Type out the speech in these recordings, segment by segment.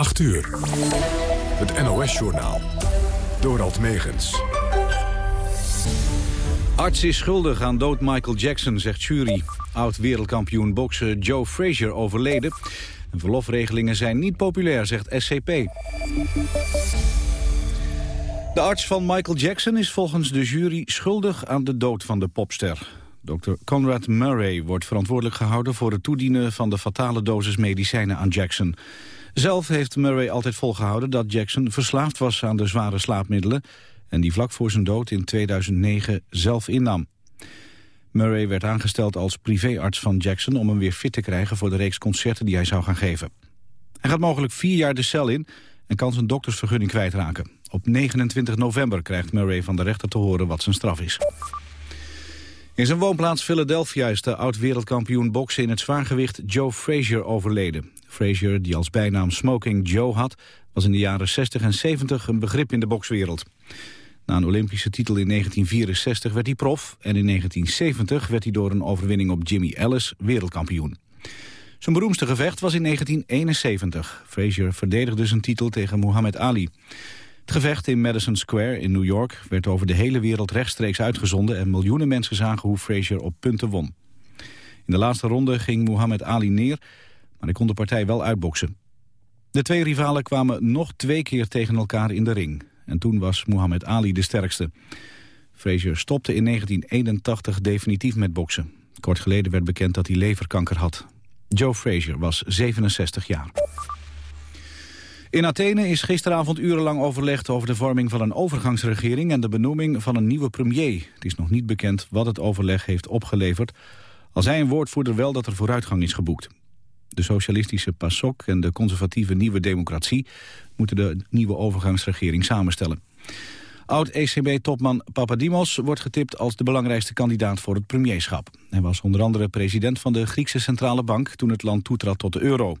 8 uur. Het NOS-journaal. Dorald Megens. Arts is schuldig aan dood Michael Jackson, zegt jury. Oud-wereldkampioen boksen Joe Frazier overleden. En verlofregelingen zijn niet populair, zegt SCP. De arts van Michael Jackson is volgens de jury schuldig aan de dood van de popster. Dr. Conrad Murray wordt verantwoordelijk gehouden voor het toedienen van de fatale dosis medicijnen aan Jackson. Zelf heeft Murray altijd volgehouden dat Jackson verslaafd was aan de zware slaapmiddelen en die vlak voor zijn dood in 2009 zelf innam. Murray werd aangesteld als privéarts van Jackson om hem weer fit te krijgen voor de reeks concerten die hij zou gaan geven. Hij gaat mogelijk vier jaar de cel in en kan zijn doktersvergunning kwijtraken. Op 29 november krijgt Murray van de rechter te horen wat zijn straf is. In zijn woonplaats Philadelphia is de oud-wereldkampioen boksen in het zwaargewicht Joe Frazier overleden. Frazier, die als bijnaam Smoking Joe had, was in de jaren 60 en 70 een begrip in de bokswereld. Na een Olympische titel in 1964 werd hij prof en in 1970 werd hij door een overwinning op Jimmy Ellis wereldkampioen. Zijn beroemdste gevecht was in 1971. Frazier verdedigde zijn titel tegen Muhammad Ali. Het gevecht in Madison Square in New York werd over de hele wereld rechtstreeks uitgezonden... en miljoenen mensen zagen hoe Frazier op punten won. In de laatste ronde ging Muhammad Ali neer, maar hij kon de partij wel uitboksen. De twee rivalen kwamen nog twee keer tegen elkaar in de ring. En toen was Muhammad Ali de sterkste. Frazier stopte in 1981 definitief met boksen. Kort geleden werd bekend dat hij leverkanker had. Joe Frazier was 67 jaar. In Athene is gisteravond urenlang overlegd over de vorming van een overgangsregering en de benoeming van een nieuwe premier. Het is nog niet bekend wat het overleg heeft opgeleverd. Al zei een woordvoerder wel dat er vooruitgang is geboekt. De socialistische PASOK en de conservatieve Nieuwe Democratie moeten de nieuwe overgangsregering samenstellen. Oud-ECB-topman Papadimos wordt getipt als de belangrijkste kandidaat voor het premierschap. Hij was onder andere president van de Griekse Centrale Bank toen het land toetrad tot de euro.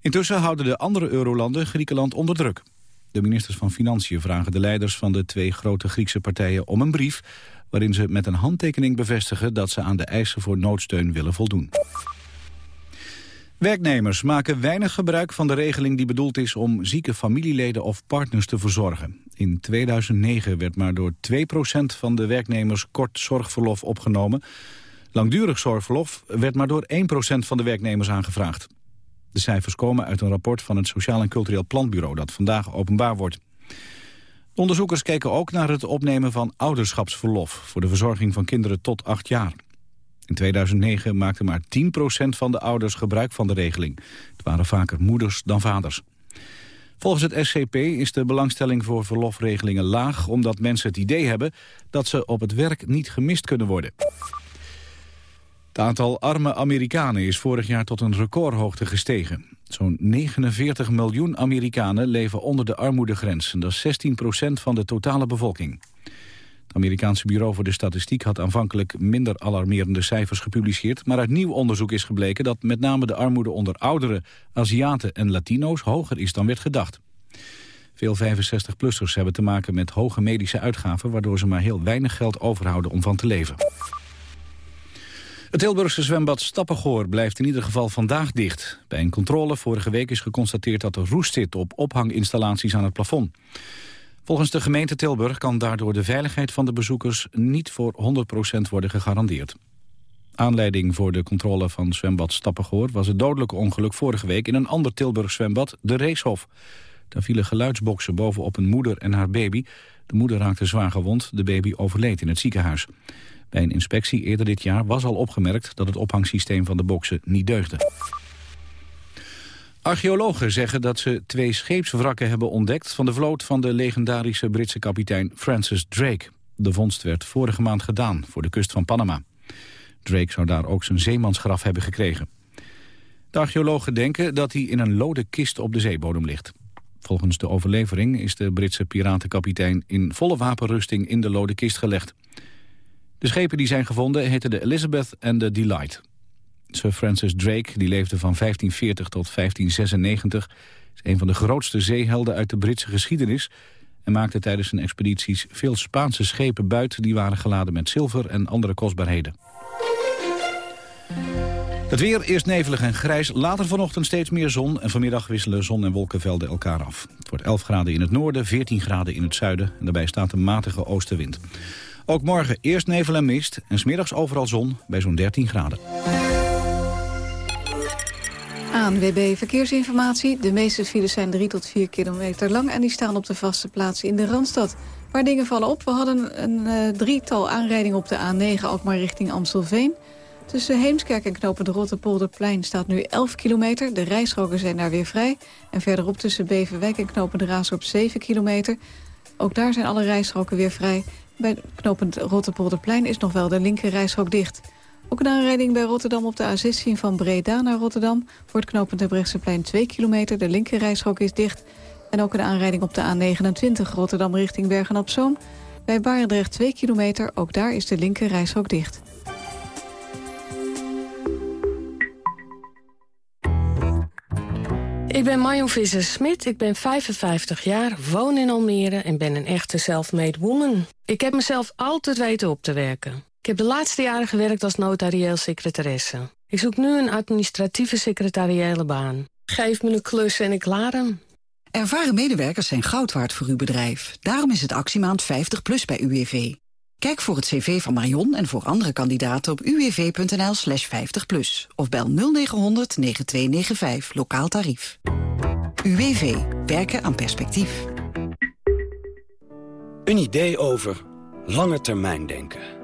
Intussen houden de andere eurolanden Griekenland onder druk. De ministers van Financiën vragen de leiders van de twee grote Griekse partijen om een brief... waarin ze met een handtekening bevestigen dat ze aan de eisen voor noodsteun willen voldoen. Werknemers maken weinig gebruik van de regeling die bedoeld is om zieke familieleden of partners te verzorgen. In 2009 werd maar door 2% van de werknemers kort zorgverlof opgenomen. Langdurig zorgverlof werd maar door 1% van de werknemers aangevraagd. De cijfers komen uit een rapport van het Sociaal en Cultureel Planbureau dat vandaag openbaar wordt. De onderzoekers keken ook naar het opnemen van ouderschapsverlof voor de verzorging van kinderen tot 8 jaar. In 2009 maakte maar 10% van de ouders gebruik van de regeling. Het waren vaker moeders dan vaders. Volgens het SCP is de belangstelling voor verlofregelingen laag... omdat mensen het idee hebben dat ze op het werk niet gemist kunnen worden. Het aantal arme Amerikanen is vorig jaar tot een recordhoogte gestegen. Zo'n 49 miljoen Amerikanen leven onder de armoedegrens. En dat is 16% van de totale bevolking. Het Amerikaanse Bureau voor de Statistiek had aanvankelijk minder alarmerende cijfers gepubliceerd, maar uit nieuw onderzoek is gebleken dat met name de armoede onder ouderen, Aziaten en Latino's hoger is dan werd gedacht. Veel 65-plussers hebben te maken met hoge medische uitgaven, waardoor ze maar heel weinig geld overhouden om van te leven. Het Tilburgse zwembad Stappengoor blijft in ieder geval vandaag dicht. Bij een controle vorige week is geconstateerd dat er roest zit op ophanginstallaties aan het plafond. Volgens de gemeente Tilburg kan daardoor de veiligheid van de bezoekers niet voor 100% worden gegarandeerd. Aanleiding voor de controle van zwembad Stappengoor was het dodelijke ongeluk vorige week in een ander Tilburg zwembad, de Reeshof. Daar vielen geluidsboksen bovenop een moeder en haar baby. De moeder raakte zwaar gewond, de baby overleed in het ziekenhuis. Bij een inspectie eerder dit jaar was al opgemerkt dat het ophangsysteem van de boksen niet deugde. Archeologen zeggen dat ze twee scheepswrakken hebben ontdekt... van de vloot van de legendarische Britse kapitein Francis Drake. De vondst werd vorige maand gedaan voor de kust van Panama. Drake zou daar ook zijn zeemansgraf hebben gekregen. De archeologen denken dat hij in een lode kist op de zeebodem ligt. Volgens de overlevering is de Britse piratenkapitein in volle wapenrusting in de lode kist gelegd. De schepen die zijn gevonden heten de Elizabeth en de Delight. Sir Francis Drake, die leefde van 1540 tot 1596... is een van de grootste zeehelden uit de Britse geschiedenis... en maakte tijdens zijn expedities veel Spaanse schepen buiten... die waren geladen met zilver en andere kostbaarheden. De Het weer eerst nevelig en grijs, later vanochtend steeds meer zon... en vanmiddag wisselen zon en wolkenvelden elkaar af. Het wordt 11 graden in het noorden, 14 graden in het zuiden... en daarbij staat een matige oostenwind. Ook morgen eerst nevel en mist en smiddags overal zon bij zo'n 13 graden. ANWB Verkeersinformatie. De meeste files zijn 3 tot 4 kilometer lang... en die staan op de vaste plaatsen in de Randstad. Waar dingen vallen op, we hadden een uh, drietal aanrijdingen op de A9... ook maar richting Amstelveen. Tussen Heemskerk en Knopen de Rotterpolderplein staat nu 11 kilometer. De rijstroken zijn daar weer vrij. En verderop tussen Beverwijk en Knopen de Raas op 7 kilometer. Ook daar zijn alle rijstroken weer vrij. Bij knopend Rotterpolderplein is nog wel de linker rijstrook dicht. Ook een aanrijding bij Rotterdam op de A16 van Breda naar Rotterdam. Voor het knooppunt Brechtseplein 2 kilometer. De linker rijstrook is dicht. En ook een aanrijding op de A29 Rotterdam richting Bergen-op-Zoom. Bij Barendrecht 2 kilometer. Ook daar is de linker rijstrook dicht. Ik ben Marion Visser-Smit, ik ben 55 jaar, woon in Almere en ben een echte self-made woman. Ik heb mezelf altijd weten op te werken. Ik heb de laatste jaren gewerkt als notarieel secretaresse. Ik zoek nu een administratieve secretariële baan. Geef me een klus en ik klaar hem. Ervaren medewerkers zijn goud waard voor uw bedrijf. Daarom is het actiemaand 50 plus bij UWV. Kijk voor het cv van Marion en voor andere kandidaten op uwv.nl slash 50 plus. Of bel 0900 9295 lokaal tarief. UWV. Werken aan perspectief. Een idee over lange termijn denken.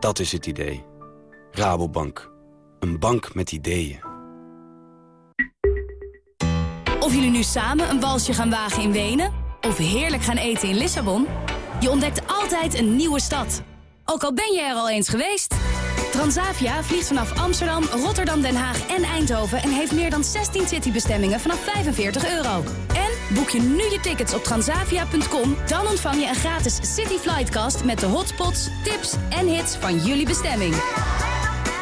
Dat is het idee. Rabobank. Een bank met ideeën. Of jullie nu samen een walsje gaan wagen in Wenen... of heerlijk gaan eten in Lissabon... Je ontdekt altijd een nieuwe stad. Ook al ben je er al eens geweest. Transavia vliegt vanaf Amsterdam, Rotterdam, Den Haag en Eindhoven... en heeft meer dan 16 citybestemmingen vanaf 45 euro. En boek je nu je tickets op transavia.com... dan ontvang je een gratis City Flightcast... met de hotspots, tips en hits van jullie bestemming.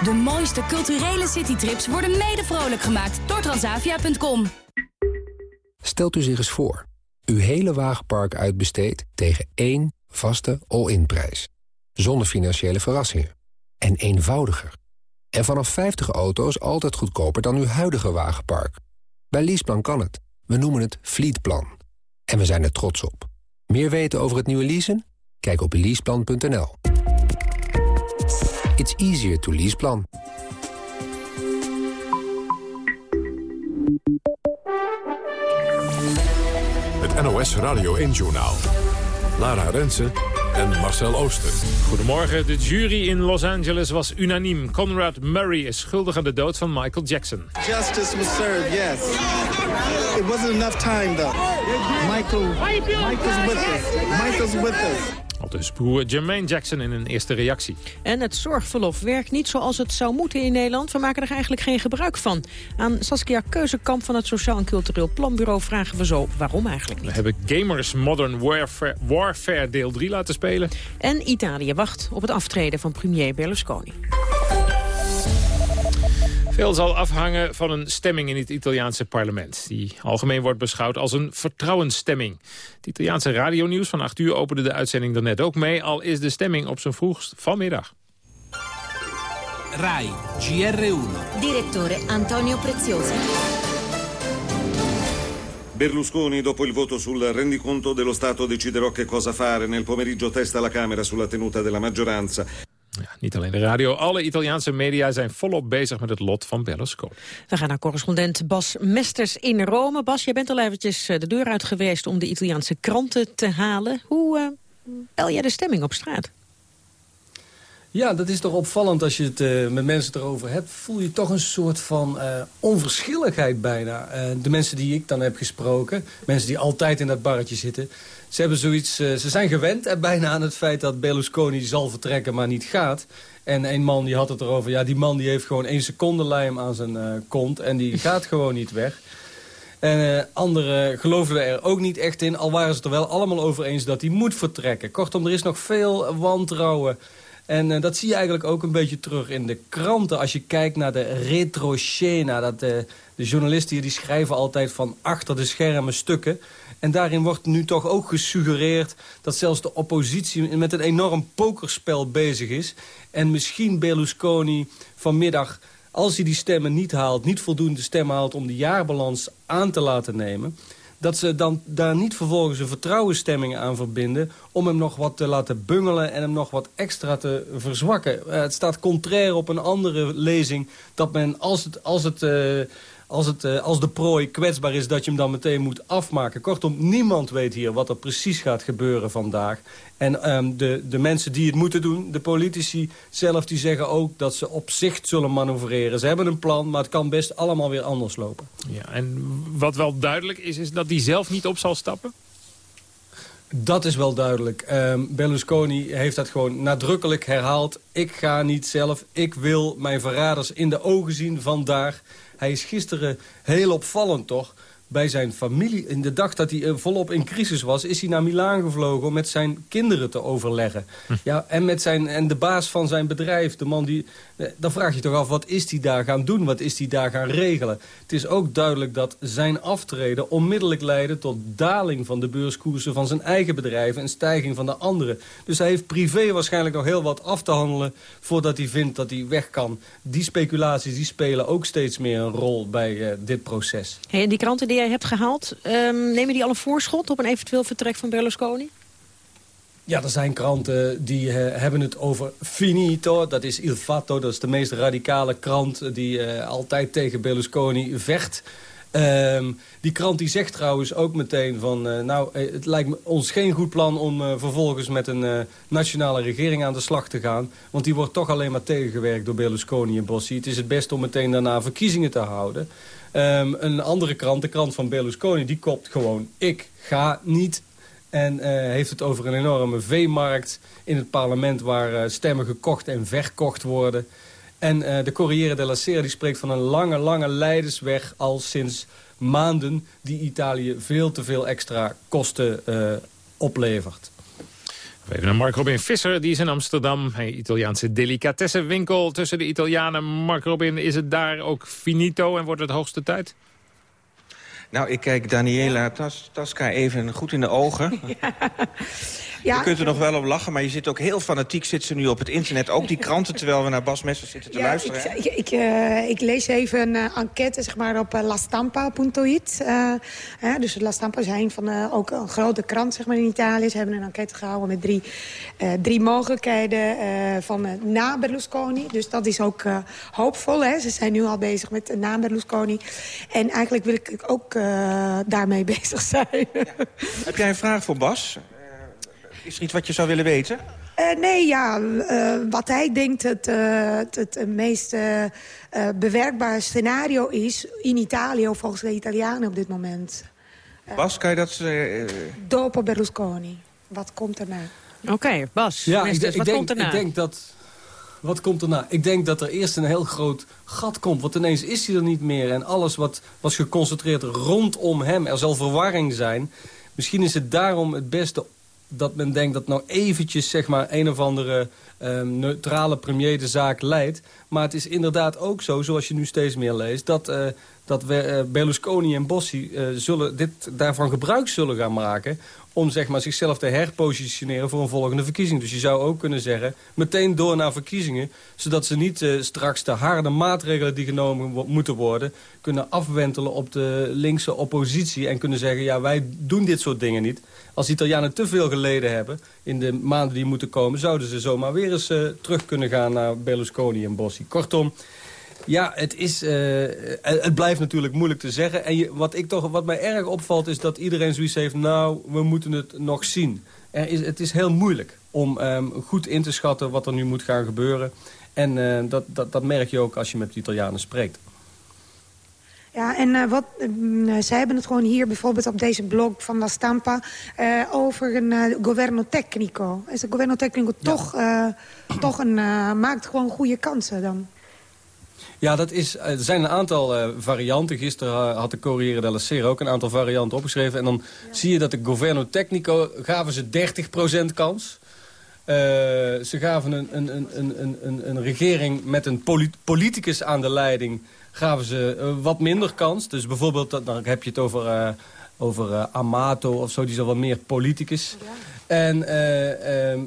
De mooiste culturele citytrips worden mede vrolijk gemaakt door transavia.com. Stelt u zich eens voor uw hele wagenpark uitbesteedt tegen één vaste all-in prijs. Zonder financiële verrassingen. En eenvoudiger. En vanaf 50 auto's altijd goedkoper dan uw huidige wagenpark. Bij Leaseplan kan het. We noemen het Fleetplan. En we zijn er trots op. Meer weten over het nieuwe leasen? Kijk op leaseplan.nl. It's easier to leaseplan. NOS Radio 1-journaal. Lara Rensen en Marcel Ooster. Goedemorgen. De jury in Los Angeles was unaniem. Conrad Murray is schuldig aan de dood van Michael Jackson. Justice was served, yes. It wasn't enough time, though. Michael, Michael's with us. Michael's with us. Al dus broer Jermaine Jackson in een eerste reactie. En het zorgverlof werkt niet zoals het zou moeten in Nederland. We maken er eigenlijk geen gebruik van. Aan Saskia Keuzekamp van het Sociaal en Cultureel Planbureau vragen we zo waarom eigenlijk niet. We hebben Gamers Modern Warfare, Warfare deel 3 laten spelen. En Italië wacht op het aftreden van premier Berlusconi. Veel zal afhangen van een stemming in het Italiaanse parlement... die algemeen wordt beschouwd als een vertrouwensstemming. Het Italiaanse radionieuws van 8 uur opende de uitzending er net ook mee... al is de stemming op zijn vroegst vanmiddag. RAI, GR1. Direttore Antonio Preziosi. Berlusconi, dopo il voto sul rendiconto dello Stato, deciderò che cosa fare. Nel pomeriggio testa la Camera sulla tenuta della maggioranza. Ja, niet alleen de radio, alle Italiaanse media zijn volop bezig met het lot van Berlusconi. We gaan naar correspondent Bas Mesters in Rome. Bas, jij bent al eventjes de deur uit geweest om de Italiaanse kranten te halen. Hoe uh, bel jij de stemming op straat? Ja, dat is toch opvallend als je het uh, met mensen erover hebt. Voel je toch een soort van uh, onverschilligheid bijna. Uh, de mensen die ik dan heb gesproken, mensen die altijd in dat barretje zitten... ze, hebben zoiets, ze zijn gewend en bijna aan het feit dat Berlusconi zal vertrekken, maar niet gaat. En een man die had het erover, ja, die man die heeft gewoon één seconde lijm aan zijn kont... en die gaat gewoon niet weg. En anderen geloven er ook niet echt in, al waren ze het er wel allemaal over eens dat hij moet vertrekken. Kortom, er is nog veel wantrouwen en uh, dat zie je eigenlijk ook een beetje terug in de kranten. Als je kijkt naar de retroscena. Dat, uh, de journalisten die schrijven altijd van achter de schermen stukken. En daarin wordt nu toch ook gesuggereerd... dat zelfs de oppositie met een enorm pokerspel bezig is. En misschien Berlusconi vanmiddag, als hij die stemmen niet haalt... niet voldoende stemmen haalt om de jaarbalans aan te laten nemen dat ze dan daar niet vervolgens een vertrouwensstemming aan verbinden... om hem nog wat te laten bungelen en hem nog wat extra te verzwakken. Uh, het staat contrair op een andere lezing dat men als het... Als het uh, als, het, uh, als de prooi kwetsbaar is, dat je hem dan meteen moet afmaken. Kortom, niemand weet hier wat er precies gaat gebeuren vandaag. En um, de, de mensen die het moeten doen, de politici zelf, die zeggen ook dat ze op zicht zullen manoeuvreren. Ze hebben een plan, maar het kan best allemaal weer anders lopen. Ja, en wat wel duidelijk is, is dat hij zelf niet op zal stappen? Dat is wel duidelijk. Um, Berlusconi heeft dat gewoon nadrukkelijk herhaald. Ik ga niet zelf, ik wil mijn verraders in de ogen zien vandaag. Hij is gisteren heel opvallend toch bij zijn familie. In de dag dat hij eh, volop in crisis was, is hij naar Milaan gevlogen om met zijn kinderen te overleggen. Hm. Ja, en, met zijn, en de baas van zijn bedrijf, de man die... Eh, dan vraag je toch af, wat is hij daar gaan doen? Wat is hij daar gaan regelen? Het is ook duidelijk dat zijn aftreden onmiddellijk leidde tot daling van de beurskoersen van zijn eigen bedrijven en stijging van de andere. Dus hij heeft privé waarschijnlijk nog heel wat af te handelen voordat hij vindt dat hij weg kan. Die speculaties die spelen ook steeds meer een rol bij uh, dit proces. Hey, die kranten die hebt gehaald... Um, nemen die al een voorschot op een eventueel vertrek van Berlusconi? Ja, er zijn kranten die uh, hebben het over finito. Dat is Il Fatto, dat is de meest radicale krant... die uh, altijd tegen Berlusconi vecht. Um, die krant die zegt trouwens ook meteen van... Uh, nou, het lijkt ons geen goed plan om vervolgens met een nationale regering aan de slag te gaan. Want die wordt toch alleen maar tegengewerkt door Berlusconi en Bossi. Het is het best om meteen daarna verkiezingen te houden. Um, een andere krant, de krant van Berlusconi, die kopt gewoon... ik ga niet en uh, heeft het over een enorme veemarkt in het parlement... waar uh, stemmen gekocht en verkocht worden. En uh, de Corriere della Sera die spreekt van een lange, lange leidersweg... al sinds maanden die Italië veel te veel extra kosten oplevert. Even naar Mark Robin Visser, die is in Amsterdam. Een Italiaanse delicatessenwinkel tussen de Italianen. Mark Robin, is het daar ook finito en wordt het hoogste tijd? Nou, ik kijk Daniela Tasca even goed in de ogen. Ja. Ja. Je kunt er nog wel om lachen, maar je zit ook heel fanatiek zit ze nu op het internet. Ook die kranten, terwijl we naar Bas Messers zitten te luisteren. Ik, ik, ik, uh, ik, lees even een uh, enquête zeg maar, op uh, lastampa.it. dus La Stampa is een van ook een grote krant zeg maar, in Italië. Ze hebben een enquête gehouden met drie, drie mogelijkheden van na Berlusconi. Dus dat is ook hoopvol. Hè? Ze zijn nu al bezig met na Berlusconi. En eigenlijk wil ik ook daarmee bezig zijn. Ja. Heb jij een vraag voor Bas? Is er iets wat je zou willen weten? Uh, nee, ja, uh, wat hij denkt het, uh, het, het meest bewerkbare scenario is... in Italië, volgens de Italianen op dit moment. Bas, kan je dat... Dopo Berlusconi. Wat komt erna? Oké, okay, Bas. Ja, ik, ik, wat denk, komt erna? ik denk dat... Wat komt erna? Ik denk dat er eerst een heel groot gat komt. Want ineens is hij er niet meer. En alles wat was geconcentreerd rondom hem. Er zal verwarring zijn. Misschien is het daarom het beste dat men denkt dat nou eventjes zeg maar, een of andere um, neutrale premier de zaak leidt. Maar het is inderdaad ook zo, zoals je nu steeds meer leest... dat, uh, dat we, uh, Berlusconi en Bossi uh, zullen dit, daarvan gebruik zullen gaan maken om zeg maar, zichzelf te herpositioneren voor een volgende verkiezing. Dus je zou ook kunnen zeggen, meteen door naar verkiezingen... zodat ze niet uh, straks de harde maatregelen die genomen moeten worden... kunnen afwentelen op de linkse oppositie... en kunnen zeggen, ja, wij doen dit soort dingen niet. Als de Italianen te veel geleden hebben in de maanden die moeten komen... zouden ze zomaar weer eens terug kunnen gaan naar Berlusconi en Bossi. Kortom, ja, het, is, uh, het blijft natuurlijk moeilijk te zeggen. En je, wat, ik toch, wat mij erg opvalt is dat iedereen zoiets heeft... nou, we moeten het nog zien. Er is, het is heel moeilijk om ehm, goed in te schatten wat er nu moet gaan gebeuren. En dat, dat, dat merk je ook als je met de Italianen spreekt. Ja, en uh, wat, uh, zij hebben het gewoon hier bijvoorbeeld op deze blog van La Stampa... Uh, over een governo tecnico. Is het governo tecnico ja. toch, toch een, maakt gewoon goede kansen dan? Ja, dat is, er zijn een aantal varianten. Gisteren had de Corriere della Sera ook een aantal varianten opgeschreven. En dan ja. zie je dat de governo tecnico gaven ze 30% kans... ze gaven een, een, een, een, een, een regering met een politicus aan de leiding gaven ze uh, wat minder kans. Dus bijvoorbeeld, dan heb je het over, uh, over uh, Amato of zo, die is al wat meer politicus. Ja. En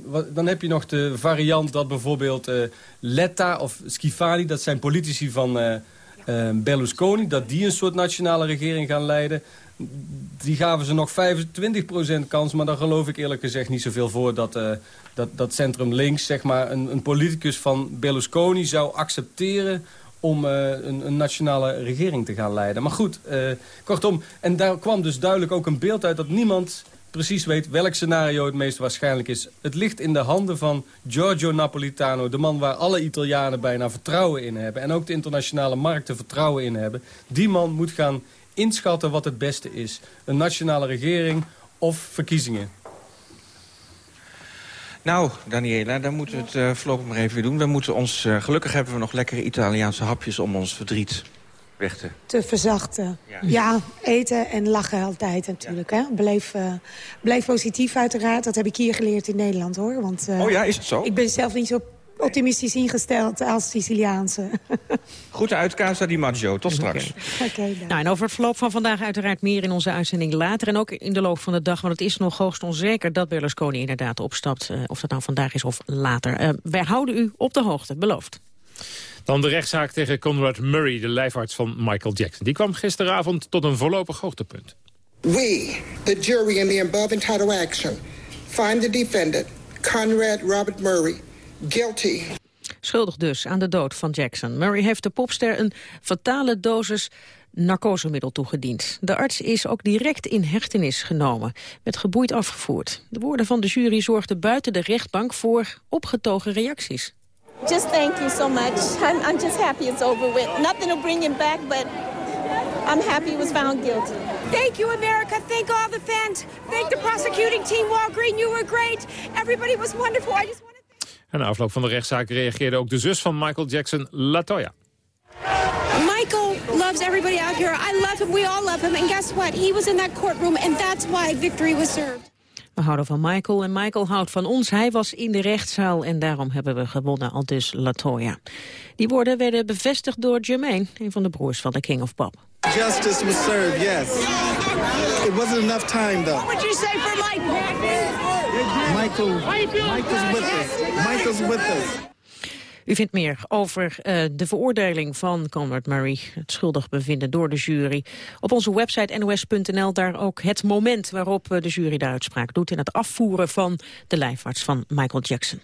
wat, dan heb je nog de variant dat bijvoorbeeld Letta of Schifani... dat zijn politici van Berlusconi, dat die een soort nationale regering gaan leiden die gaven ze nog 25% kans, maar daar geloof ik eerlijk gezegd niet zoveel voor dat, uh, dat, dat centrum links, zeg maar, een, een politicus van Berlusconi zou accepteren om uh, een, een, nationale regering te gaan leiden. Maar goed, uh, kortom, en daar kwam dus duidelijk ook een beeld uit... dat niemand precies weet welk scenario het meest waarschijnlijk is. Het ligt in de handen van Giorgio Napolitano... de man waar alle Italianen bijna vertrouwen in hebben... en ook de internationale markten vertrouwen in hebben. Die man moet gaan inschatten wat het beste is. Een nationale regering of verkiezingen. Nou, Daniela, dan moeten we het uh, voorlopig maar even doen. We moeten ons, uh, gelukkig hebben we nog lekkere Italiaanse hapjes om ons verdriet weg te... Te verzachten. Ja, ja eten en lachen altijd natuurlijk. Ja. Hè? Blijf, uh, blijf positief uiteraard. Dat heb ik hier geleerd in Nederland hoor. Want, oh ja, is het zo? Ik ben zelf niet zo optimistisch ingesteld als Siciliaanse. Goed uit, Casa di Maggio. Tot straks. Okay. nou, en over het verloop van vandaag uiteraard meer in onze uitzending later. En ook in de loop van de dag, want het is nog hoogst onzeker... dat Berlusconi inderdaad opstapt, uh, of dat nou vandaag is of later. Uh, wij houden u op de hoogte, beloofd. Dan de rechtszaak tegen Conrad Murray, de lijfarts van Michael Jackson. Die kwam gisteravond tot een voorlopig hoogtepunt. We, the jury in the above entitled action, find the defendant, Conrad Robert Murray Guilty. Schuldig dus aan de dood van Jackson. Murray heeft de popster een fatale dosis narcosemiddel toegediend. De arts is ook direct in hechtenis genomen, met geboeid afgevoerd. De woorden van de jury zorgden buiten de rechtbank voor opgetogen reacties. Just thank you so much. I'm, I'm just happy it's over with. Nothing will bring him back, but I'm happy he was found guilty. Thank you, America. Thank all the fans. Thank the prosecuting team. Walgreen, you were great. Everybody was wonderful. I just en na afloop van de rechtszaak reageerde ook de zus van Michael Jackson, Latoya. Michael loves everybody out here. I love him. We all love him. And guess what? He was in that courtroom and that's why victory was served. We houden van Michael en Michael houdt van ons. Hij was in de rechtszaal en daarom hebben we gewonnen, al dus Latoya. Die woorden werden bevestigd door Jermaine, een van de broers van de King of Pop. Justice was served, yes. It wasn't enough time, though. What would you say for Michael? Michael, Michael's with us. Michael's with us. U vindt meer over uh, de veroordeling van Conrad Murray, het schuldig bevinden door de jury. Op onze website nos.nl daar ook het moment waarop uh, de jury de uitspraak doet... in het afvoeren van de lijfarts van Michael Jackson.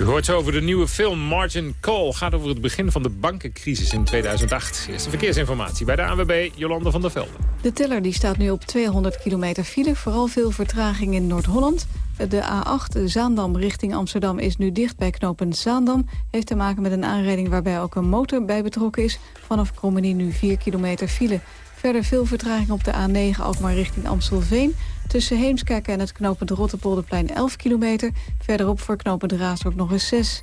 U hoort over de nieuwe film Margin Call. Gaat over het begin van de bankencrisis in 2008. Eerste verkeersinformatie bij de ANWB, Jolande van der Velde. De teller die staat nu op 200 kilometer file. Vooral veel vertraging in Noord-Holland. De A8 Zaandam richting Amsterdam is nu dicht bij knooppunt Zaandam. Heeft te maken met een aanrijding waarbij ook een motor bij betrokken is. Vanaf Krommenie nu 4 kilometer file. Verder veel vertraging op de A9 Alkmaar richting Amstelveen. Tussen Heemskerk en het knooppunt Rotterpolderplein 11 kilometer. Verderop voor knooppunt ook nog eens 6.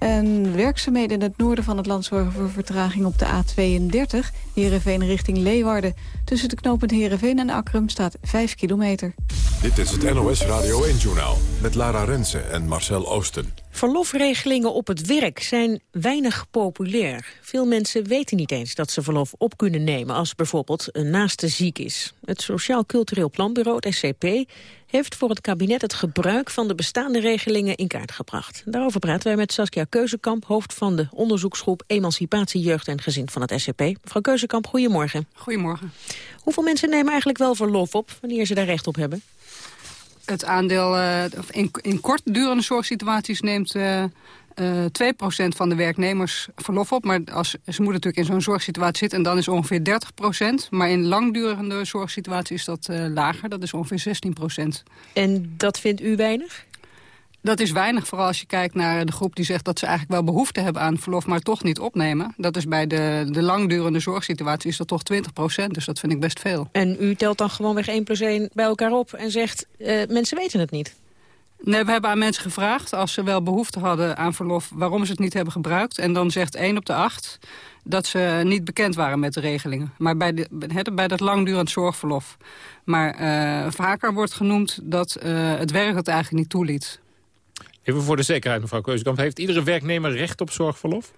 En werkzaamheden in het noorden van het land zorgen voor vertraging op de A32, Heerenveen richting Leeuwarden. Tussen de knooppunt Heerenveen en Akrum staat 5 kilometer. Dit is het NOS Radio 1-journaal met Lara Rensen en Marcel Oosten. Verlofregelingen op het werk zijn weinig populair. Veel mensen weten niet eens dat ze verlof op kunnen nemen... als bijvoorbeeld een naaste ziek is. Het Sociaal Cultureel Planbureau, het SCP heeft voor het kabinet het gebruik van de bestaande regelingen in kaart gebracht. Daarover praten wij met Saskia Keuzekamp, hoofd van de onderzoeksgroep Emancipatie, Jeugd en Gezin van het SCP. Mevrouw Keuzekamp, goedemorgen. Goedemorgen. Hoeveel mensen nemen eigenlijk wel verlof op wanneer ze daar recht op hebben? Het aandeel uh, in, in kort durende zorgsituaties neemt uh, uh, 2% van de werknemers verlof op. Maar als, ze moeten natuurlijk in zo'n zorgsituatie zitten... en dan is ongeveer 30%. Maar in langdurende zorgsituatie is dat lager. Dat is ongeveer 16%. En dat vindt u weinig? Dat is weinig, vooral als je kijkt naar de groep die zegt dat ze eigenlijk wel behoefte hebben aan verlof, maar toch niet opnemen. Dat is bij de, de langdurende zorgsituatie is dat toch 20 procent, dus dat vind ik best veel. En u telt dan gewoon weg 1 plus 1 bij elkaar op en zegt, uh, mensen weten het niet? Nee, we hebben aan mensen gevraagd, als ze wel behoefte hadden aan verlof, waarom ze het niet hebben gebruikt. En dan zegt 1 op de 8 dat ze niet bekend waren met de regelingen. Maar bij, de, bij dat langdurend zorgverlof. Maar uh, vaker wordt genoemd dat uh, het werk het eigenlijk niet toeliet. Even voor de zekerheid, mevrouw Keuzekamp. Heeft iedere werknemer recht op zorgverlof?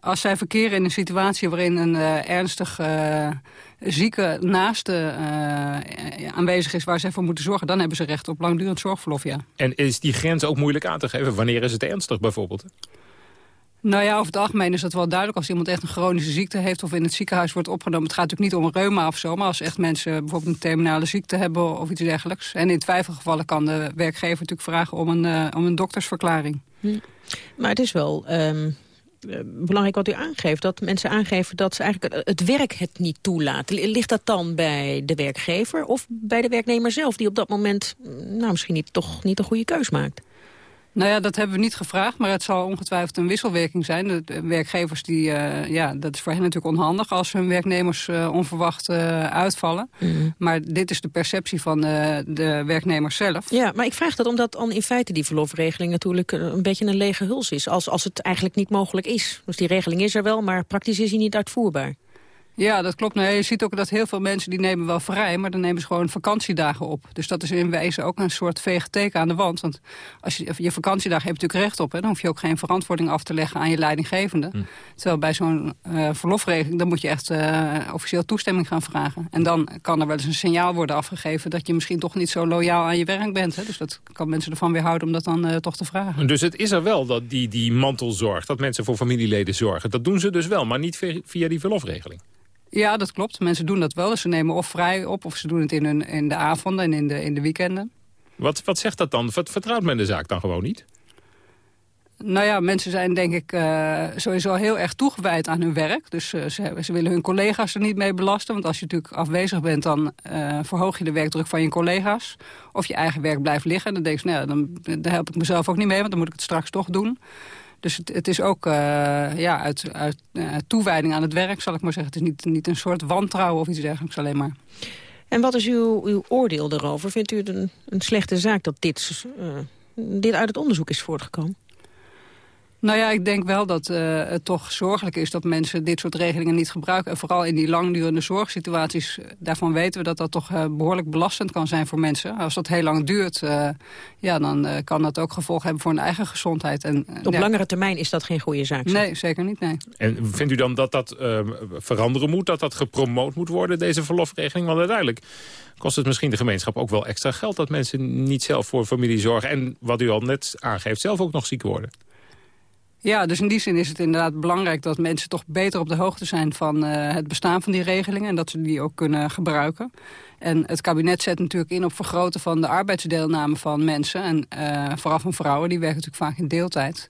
Als zij verkeren in een situatie waarin een uh, ernstig uh, zieke naaste uh, aanwezig is... waar zij voor moeten zorgen, dan hebben ze recht op langdurend zorgverlof, ja. En is die grens ook moeilijk aan te geven? Wanneer is het ernstig bijvoorbeeld? Nou ja, over het algemeen is dat wel duidelijk. Als iemand echt een chronische ziekte heeft of in het ziekenhuis wordt opgenomen. Het gaat natuurlijk niet om reuma of zo. Maar als echt mensen bijvoorbeeld een terminale ziekte hebben of iets dergelijks. En in twijfelgevallen kan de werkgever natuurlijk vragen om een, uh, om een doktersverklaring. Hm. Maar het is wel um, belangrijk wat u aangeeft. Dat mensen aangeven dat ze eigenlijk het werk het niet toelaat. Ligt dat dan bij de werkgever of bij de werknemer zelf? Die op dat moment nou, misschien niet, toch niet een goede keus maakt? Nou ja, dat hebben we niet gevraagd, maar het zal ongetwijfeld een wisselwerking zijn. De, werkgevers, die, uh, ja, dat is voor hen natuurlijk onhandig als hun werknemers uh, onverwacht uh, uitvallen. Mm. Maar dit is de perceptie van de werknemers zelf. Ja, maar ik vraag dat omdat dan in feite die verlofregeling natuurlijk een beetje een lege huls is. Als, als het eigenlijk niet mogelijk is. Dus die regeling is er wel, maar praktisch is die niet uitvoerbaar. Ja, dat klopt. Nou, je ziet ook dat heel veel mensen die nemen wel vrij... maar dan nemen ze gewoon vakantiedagen op. Dus dat is in wezen ook een soort vegeteken aan de wand. Want als je, je vakantiedagen heb je natuurlijk recht op. Hè, dan hoef je ook geen verantwoording af te leggen aan je leidinggevende. Hm. Terwijl bij zo'n uh, verlofregeling... dan moet je echt uh, officieel toestemming gaan vragen. En dan kan er wel eens een signaal worden afgegeven... dat je misschien toch niet zo loyaal aan je werk bent. Hè. Dus dat kan mensen ervan weerhouden om dat dan uh, toch te vragen. Dus het is er wel, dat die, die mantelzorg... dat mensen voor familieleden zorgen. Dat doen ze dus wel, maar niet via die verlofregeling. Ja, dat klopt. Mensen doen dat wel. Dus ze nemen of vrij op of ze doen het in, hun, in de avonden en in de, in de weekenden. Wat, wat zegt dat dan? Vertrouwt men de zaak dan gewoon niet? Nou ja, mensen zijn denk ik uh, sowieso heel erg toegewijd aan hun werk. Dus uh, ze, ze, willen hun collega's er niet mee belasten. Want als je natuurlijk afwezig bent, dan uh, verhoog je de werkdruk van je collega's. Of je eigen werk blijft liggen. Dan denk je, nou ja, dan, dan help ik mezelf ook niet mee, want dan moet ik het straks toch doen. Dus het, het is ook uh, ja, uit, uit uh, toewijding aan het werk, zal ik maar zeggen. Het is niet, niet een soort wantrouwen of iets dergelijks alleen maar. En wat is uw, uw oordeel erover? Vindt u het een, een slechte zaak dat dit, uh, dit uit het onderzoek is voortgekomen? Nou ja, ik denk wel dat uh, het toch zorgelijk is dat mensen dit soort regelingen niet gebruiken. En vooral in die langdurende zorgsituaties, eh, daarvan weten we dat dat toch uh, behoorlijk belastend kan zijn voor mensen. Als dat heel lang duurt, uh, ja, dan kan dat ook gevolgen hebben voor hun eigen gezondheid. En, Op ja. langere termijn is dat geen goede zaak? Nee, zeker niet, nee. En vindt u dan dat dat veranderen moet, dat dat gepromoot moet worden, deze verlofregeling? Want uiteindelijk kost het misschien de gemeenschap ook wel extra geld... dat mensen niet zelf voor familie zorgen en, wat u al net aangeeft, zelf ook nog ziek worden. Ja, dus in die zin is het inderdaad belangrijk dat mensen toch beter op de hoogte zijn van uh, het bestaan van die regelingen en dat ze die ook kunnen gebruiken. En het kabinet zet natuurlijk in op vergroten van de arbeidsdeelname van mensen en uh, vooral van vrouwen, die werken natuurlijk vaak in deeltijd.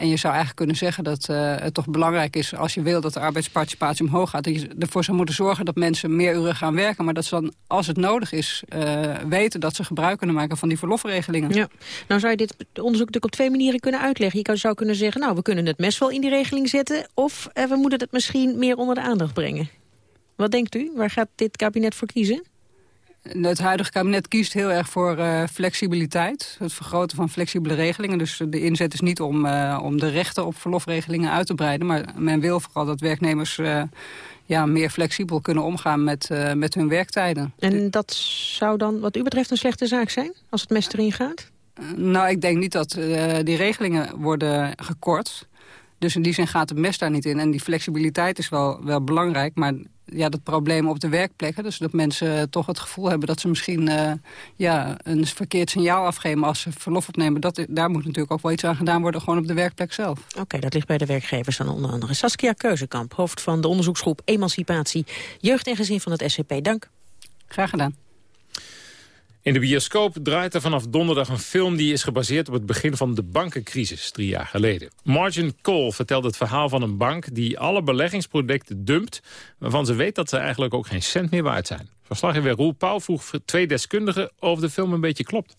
En je zou eigenlijk kunnen zeggen dat uh, het toch belangrijk is... als je wil dat de arbeidsparticipatie omhoog gaat... dat je ervoor zou moeten zorgen dat mensen meer uren gaan werken... maar dat ze dan, als het nodig is, uh, weten dat ze gebruik kunnen maken... van die verlofregelingen. Ja. Nou zou je dit onderzoek natuurlijk op twee manieren kunnen uitleggen. Je zou kunnen zeggen, nou, we kunnen het mes wel in die regeling zetten... of uh, we moeten het misschien meer onder de aandacht brengen. Wat denkt u? Waar gaat dit kabinet voor kiezen? Het huidige kabinet kiest heel erg voor uh, flexibiliteit. Het vergroten van flexibele regelingen. Dus de inzet is niet om, uh, om de rechten op verlofregelingen uit te breiden. Maar men wil vooral dat werknemers uh, ja, meer flexibel kunnen omgaan met, met hun werktijden. En dat zou dan wat u betreft een slechte zaak zijn? Als het mes erin gaat? nou, ik denk niet dat die regelingen worden gekort. Dus in die zin gaat het mes daar niet in. En die flexibiliteit is wel, wel belangrijk. Maar ja, dat probleem op de werkplekken. Dus dat mensen toch het gevoel hebben dat ze misschien uh, ja, een verkeerd signaal afgeven als ze verlof opnemen. Dat, daar moet natuurlijk ook wel iets aan gedaan worden, gewoon op de werkplek zelf. Oké, okay, dat ligt bij de werkgevers dan onder andere. Saskia Keuzekamp, hoofd van de onderzoeksgroep Emancipatie, Jeugd en Gezin van het SCP. Dank. Graag gedaan. In de bioscoop draait er vanaf donderdag een film die is gebaseerd op het begin van de bankencrisis drie jaar geleden. Margin Call vertelt het verhaal van een bank die alle beleggingsproducten dumpt, waarvan ze weet dat ze eigenlijk ook geen cent meer waard zijn. Verslaggever Roel Pauw vroeg twee deskundigen of de film een beetje klopt.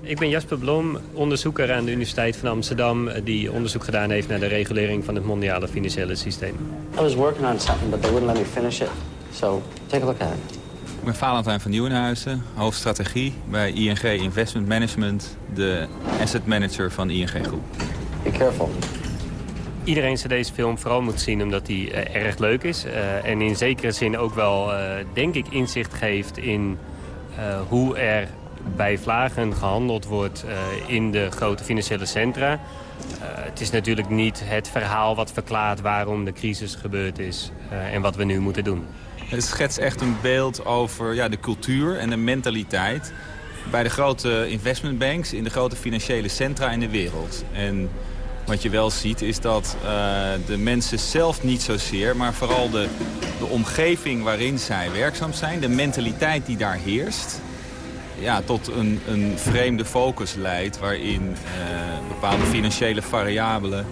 Ik ben Jasper Blom, onderzoeker aan de Universiteit van Amsterdam... die onderzoek gedaan heeft naar de regulering van het mondiale financiële systeem. I was working on something, but they wouldn't let me finish it. So, take a look at it. Ik ben Valentijn van Nieuwenhuizen, hoofdstrategie bij ING Investment Management... de asset manager van ING Groep. Be careful. Iedereen zou deze film vooral moet zien omdat hij uh, erg leuk is. Uh, en in zekere zin ook wel, uh, denk ik, inzicht geeft in hoe er bij vlagen gehandeld wordt in de grote financiële centra. het is natuurlijk niet het verhaal wat verklaart waarom de crisis gebeurd is en wat we nu moeten doen. Het schetst echt een beeld over ja, de cultuur en de mentaliteit... bij de grote investmentbanks in de grote financiële centra in de wereld. En wat je wel ziet is dat uh, de mensen zelf niet zozeer... maar vooral de, de omgeving waarin zij werkzaam zijn... de mentaliteit die daar heerst... Ja, tot een, een vreemde focus leidt waarin uh, bepaalde financiële variabelen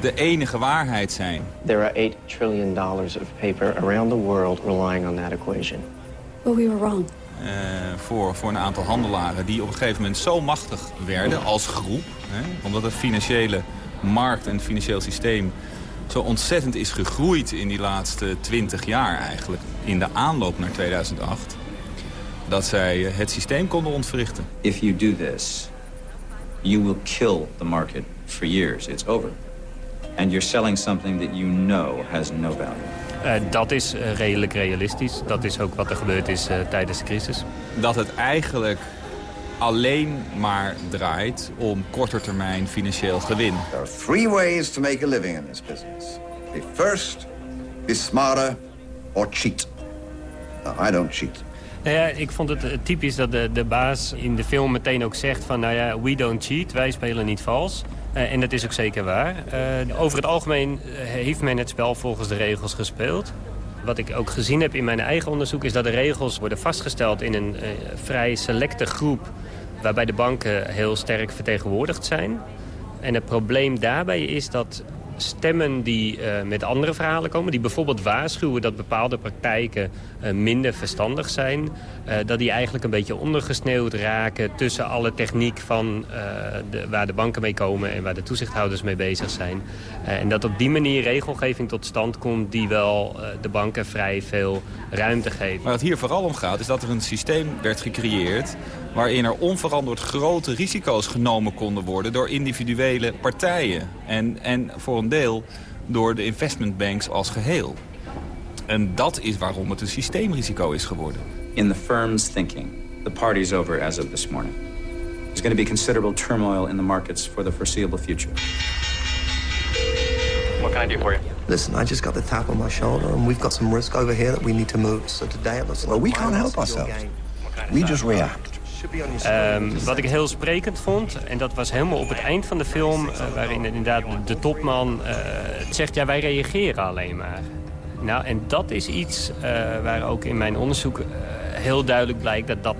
de enige waarheid zijn. There are 8 trillion dollars of paper around the world relying on that equation. But we were wrong. Uh, voor, voor een aantal handelaren die op een gegeven moment zo machtig werden als groep. Hè, omdat het financiële markt en het financieel systeem zo ontzettend is gegroeid in die laatste 20 jaar eigenlijk. In de aanloop naar 2008. Dat zij het systeem konden ontwrichten. If you do this, you will kill the market for years. It's over. And you're selling something that you know has no value. Uh, dat is uh, redelijk realistisch. Dat is ook wat er gebeurd is uh, tijdens de crisis. Dat het eigenlijk alleen maar draait om kortertermijn financieel gewin. There are three ways to make a living in this business. Be first, be smarter, or cheat. No, I don't cheat. Nou ja, ik vond het typisch dat de, de baas in de film meteen ook zegt van... nou ja, we don't cheat, wij spelen niet vals. Uh, en dat is ook zeker waar. Uh, over het algemeen heeft men het spel volgens de regels gespeeld. Wat ik ook gezien heb in mijn eigen onderzoek... is dat de regels worden vastgesteld in een vrij selecte groep... waarbij de banken heel sterk vertegenwoordigd zijn. En het probleem daarbij is dat stemmen die uh, met andere verhalen komen... die bijvoorbeeld waarschuwen dat bepaalde praktijken uh, minder verstandig zijn... Uh, dat die eigenlijk een beetje ondergesneeuwd raken... tussen alle techniek van de, waar de banken mee komen... en waar de toezichthouders mee bezig zijn. en dat op die manier regelgeving tot stand komt... die wel de banken vrij veel ruimte geeft. Maar wat hier vooral om gaat is dat er een systeem werd gecreëerd waarin er onveranderd grote risico's genomen konden worden... door individuele partijen. En, en voor deel door de investmentbanks als geheel. En dat is waarom het een systeemrisico is geworden. In the firm's thinking, the party's over as of this morning. There's going to be considerable turmoil in the markets for the foreseeable future. What can I do for you? Listen, I just got the tap on my shoulder and we've got some risk over here that we need to move. So today it looks like... Well, we can't help ourselves. We just react. Um, wat ik heel sprekend vond, en dat was helemaal op het eind van de film... Uh, waarin inderdaad de topman uh, zegt, ja, wij reageren alleen maar. Nou, en dat is iets uh, waar ook in mijn onderzoek heel duidelijk blijkt dat dat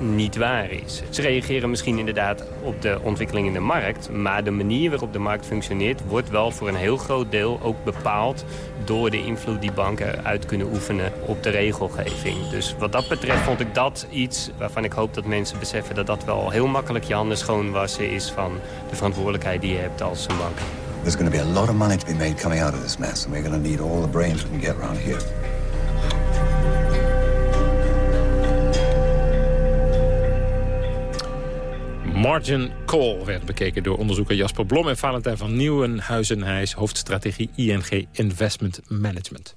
niet waar is. Ze reageren misschien inderdaad op de ontwikkeling in de markt... maar de manier waarop de markt functioneert... wordt wel voor een heel groot deel ook bepaald... door de invloed die banken uit kunnen oefenen op de regelgeving. Dus wat dat betreft vond ik dat iets waarvan ik hoop dat mensen beseffen... dat dat wel heel makkelijk je handen schoonwassen is... van de verantwoordelijkheid die je hebt als een bank. There's going to be a lot of money to be made coming out of this mess... and we're going to need all the brains we can get around here. Margin Call werd bekeken door onderzoeker Jasper Blom en Valentijn van Nieuwenhuizen. Hij is hoofdstrategie ING Investment Management.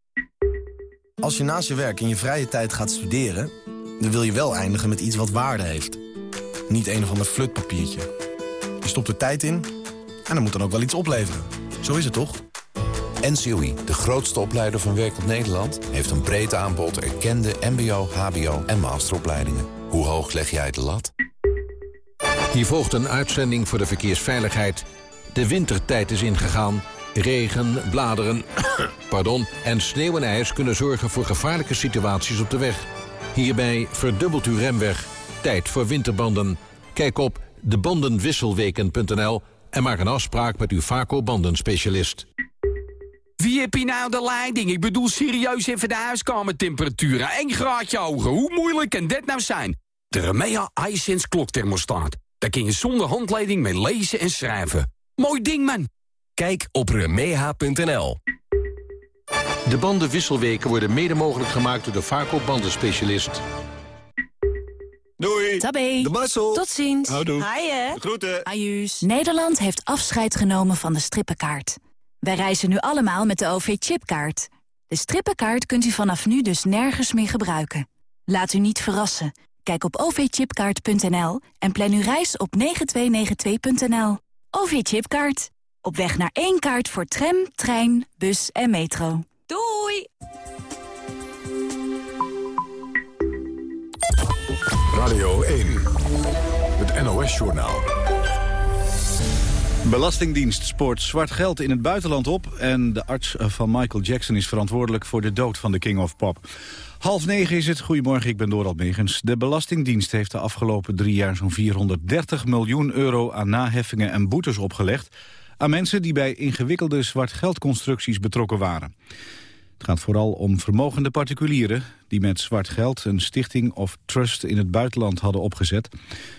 Als je naast je werk in je vrije tijd gaat studeren... dan wil je wel eindigen met iets wat waarde heeft. Niet een of ander flutpapiertje. Je stopt er tijd in en dan moet dan ook wel iets opleveren. Zo is het toch? NCOI, de grootste opleider van werkend Nederland... heeft een breed aanbod erkende mbo, hbo en masteropleidingen. Hoe hoog leg jij de lat? Hier volgt een uitzending voor de verkeersveiligheid. De wintertijd is ingegaan. Regen, bladeren pardon, en sneeuw en ijs kunnen zorgen voor gevaarlijke situaties op de weg. Hierbij verdubbelt uw remweg. Tijd voor winterbanden. Kijk op debandenwisselweken.nl en maak een afspraak met uw Vaco-bandenspecialist. Wie heb je nou de leiding? Ik bedoel serieus even de huiskamertemperatuur. 1 graadje hoger. Hoe moeilijk kan dit nou zijn? De Remea iSense klokthermostaat. Daar kun je zonder handleiding mee lezen en schrijven. Mooi ding, man. Kijk op remeha.nl. De bandenwisselweken worden mede mogelijk gemaakt door de Vaco bandenspecialist. Doei. Tabé. De Marcel. Tot ziens. Houdoe. Haaien. Groeten. Ajuus. Nederland heeft afscheid genomen van de strippenkaart. Wij reizen nu allemaal met de OV-chipkaart. De strippenkaart kunt u vanaf nu dus nergens meer gebruiken. Laat u niet verrassen. Kijk op ovchipkaart.nl en plan uw reis op 9292.nl. OV-chipkaart. Op weg naar één kaart voor tram, trein, bus en metro. Doei! Radio 1, het NOS-journaal. Belastingdienst spoort zwart geld in het buitenland op... en de arts van Michael Jackson is verantwoordelijk voor de dood van de King of Pop. Half negen is het. Goedemorgen, ik ben Dorald Megens. De Belastingdienst heeft de afgelopen drie jaar zo'n 430 miljoen euro aan naheffingen en boetes opgelegd aan mensen die bij ingewikkelde zwartgeldconstructies betrokken waren. Het gaat vooral om vermogende particulieren die met zwart geld een stichting of trust in het buitenland hadden opgezet.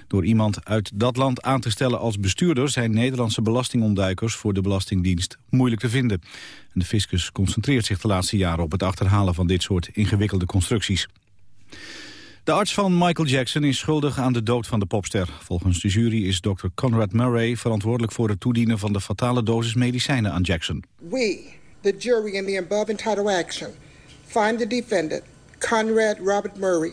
Door iemand uit dat land aan te stellen als bestuurder zijn Nederlandse belastingontduikers voor de Belastingdienst moeilijk te vinden. En de fiscus concentreert zich de laatste jaren op het achterhalen van dit soort ingewikkelde constructies. De arts van Michael Jackson is schuldig aan de dood van de popster. Volgens de jury is Dr. Conrad Murray verantwoordelijk voor het toedienen van de fatale dosis medicijnen aan Jackson. We, the jury in the above entitled action, find the defendant, Conrad Robert Murray,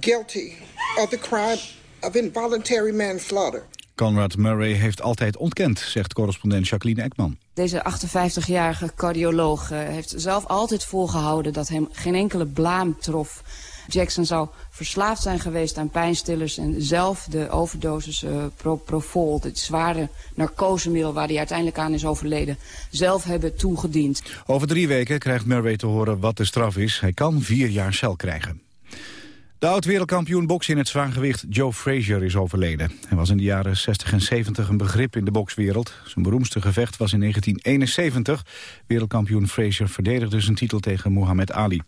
guilty of the crime of involuntary manslaughter. Conrad Murray heeft altijd ontkend, zegt correspondent Jacqueline Ekman. Deze 58-jarige cardioloog eh, heeft zelf altijd volgehouden dat hem geen enkele blaam trof. Jackson zou verslaafd zijn geweest aan pijnstillers... en zelf de overdosis uh, Propofol, het zware narcosemiddel... waar hij uiteindelijk aan is overleden, zelf hebben toegediend. Over drie weken krijgt Murray te horen wat de straf is. Hij kan vier jaar cel krijgen. De oud-wereldkampioen boksen in het zwaargewicht Joe Frazier is overleden. Hij was in de jaren 60 en 70 een begrip in de bokswereld. Zijn beroemdste gevecht was in 1971. Wereldkampioen Frazier verdedigde zijn titel tegen Muhammad Ali.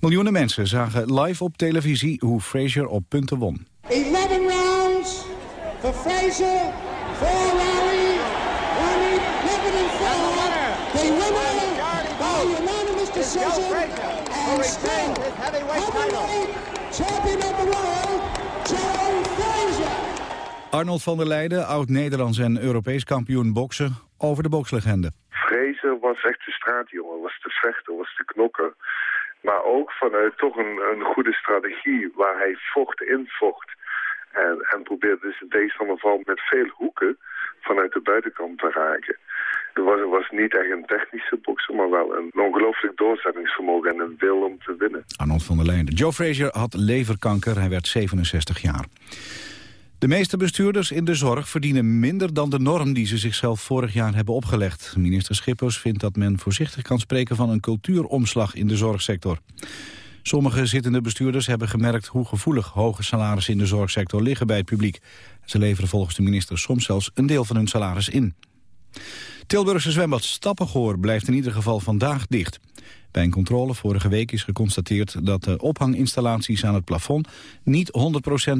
Miljoenen mensen zagen live op televisie hoe Frazier op punten won. 11 rounds for Frazier, for Ali, 11 and 4. The winner by unanimous decision still heavyweight champion of the world, Joe Frazier. Arnold van der Leijden, oud-Nederlands en Europees kampioen boksen, over de bokslegende. Fraser was echt de straatjongen, was de vechter, was de knokker. Maar ook vanuit toch een, een goede strategie waar hij vocht in vocht. En, en probeerde dus de tegenstander vooral met veel hoeken vanuit de buitenkant te raken. Het was, niet echt een technische bokser, maar wel een ongelooflijk doorzettingsvermogen en een wil om te winnen. Arnold van der Leijden. Joe Frazier had leverkanker, hij werd 67 jaar. De meeste bestuurders in de zorg verdienen minder dan de norm die ze zichzelf vorig jaar hebben opgelegd. Minister Schippers vindt dat men voorzichtig kan spreken van een cultuuromslag in de zorgsector. Sommige zittende bestuurders hebben gemerkt hoe gevoelig hoge salarissen in de zorgsector liggen bij het publiek. Ze leveren volgens de minister soms zelfs een deel van hun salaris in. Tilburgse zwembad Stappengoor blijft in ieder geval vandaag dicht. Bij een controle vorige week is geconstateerd dat de ophanginstallaties aan het plafond niet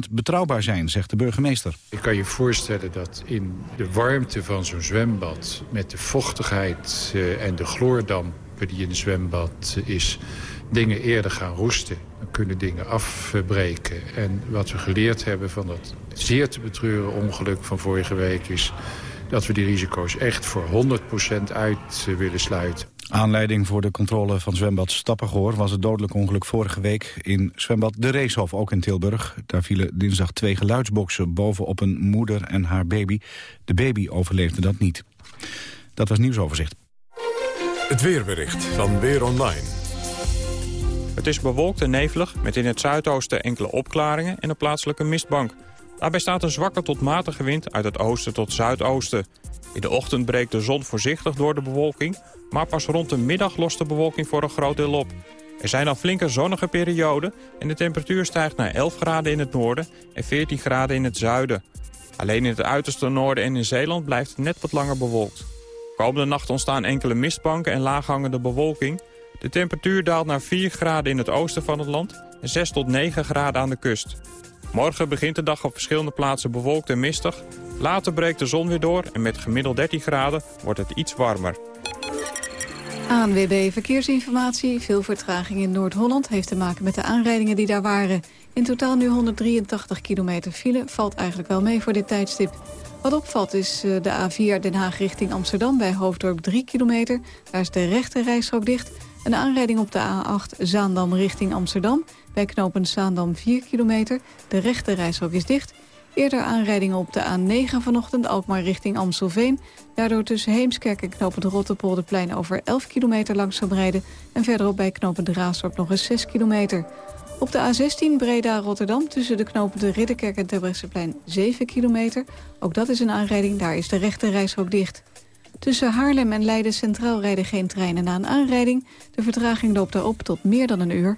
100% betrouwbaar zijn, zegt de burgemeester. Ik kan je voorstellen dat in de warmte van zo'n zwembad met de vochtigheid eh, en de chloordampen die in het zwembad is, dingen eerder gaan roesten. Dan kunnen dingen afbreken. En wat we geleerd hebben van dat zeer te betreuren ongeluk van vorige week is dat we die risico's echt voor 100% uit willen sluiten. Aanleiding voor de controle van zwembad Stappengoor was het dodelijk ongeluk vorige week in zwembad De Reeshof, ook in Tilburg. Daar vielen dinsdag twee geluidsboksen bovenop een moeder en haar baby. De baby overleefde dat niet. Dat was nieuwsoverzicht. Het weerbericht van Weer Online. Het is bewolkt en nevelig, met in het zuidoosten enkele opklaringen en een plaatselijke mistbank. Daarbij staat een zwakke tot matige wind uit het oosten tot zuidoosten. In de ochtend breekt de zon voorzichtig door de bewolking... maar pas rond de middag lost de bewolking voor een groot deel op. Er zijn al flinke zonnige perioden... en de temperatuur stijgt naar 11 graden in het noorden en 14 graden in het zuiden. Alleen in het uiterste noorden en in Zeeland blijft het net wat langer bewolkt. Komende nacht ontstaan enkele mistbanken en laaghangende bewolking. De temperatuur daalt naar 4 graden in het oosten van het land... en 6 tot 9 graden aan de kust. Morgen begint de dag op verschillende plaatsen bewolkt en mistig. Later breekt de zon weer door en met gemiddeld 13 graden wordt het iets warmer. ANWB Verkeersinformatie. Veel vertraging in Noord-Holland heeft te maken met de aanrijdingen die daar waren. In totaal nu 183 kilometer file. Valt eigenlijk wel mee voor dit tijdstip. Wat opvalt is eh, de A4 Den Haag richting Amsterdam bij Hoofddorp 3 kilometer. Daar is de rechte rijstrook dicht. Een aanrijding op de A8 Zaandam richting Amsterdam. Bij knooppunt Zaandam 4 kilometer. De rechte rijstrook is dicht. Eerder aanrijdingen op de A9 vanochtend, Alkmaar richting Amstelveen. Daardoor tussen Heemskerk en knooppunt Rotterpolderplein over 11 kilometer langzaam rijden. En verderop bij knooppunt Raasdorp nog eens 6 kilometer. Op de A16 Breda-Rotterdam tussen de knooppunten Ridderkerk en Terbrechtseplein 7 kilometer. Ook dat is een aanrijding, daar is de rechte reishok dicht. Tussen Haarlem en Leiden Centraal rijden geen treinen na een aanrijding. De vertraging loopt daarop tot meer dan een uur.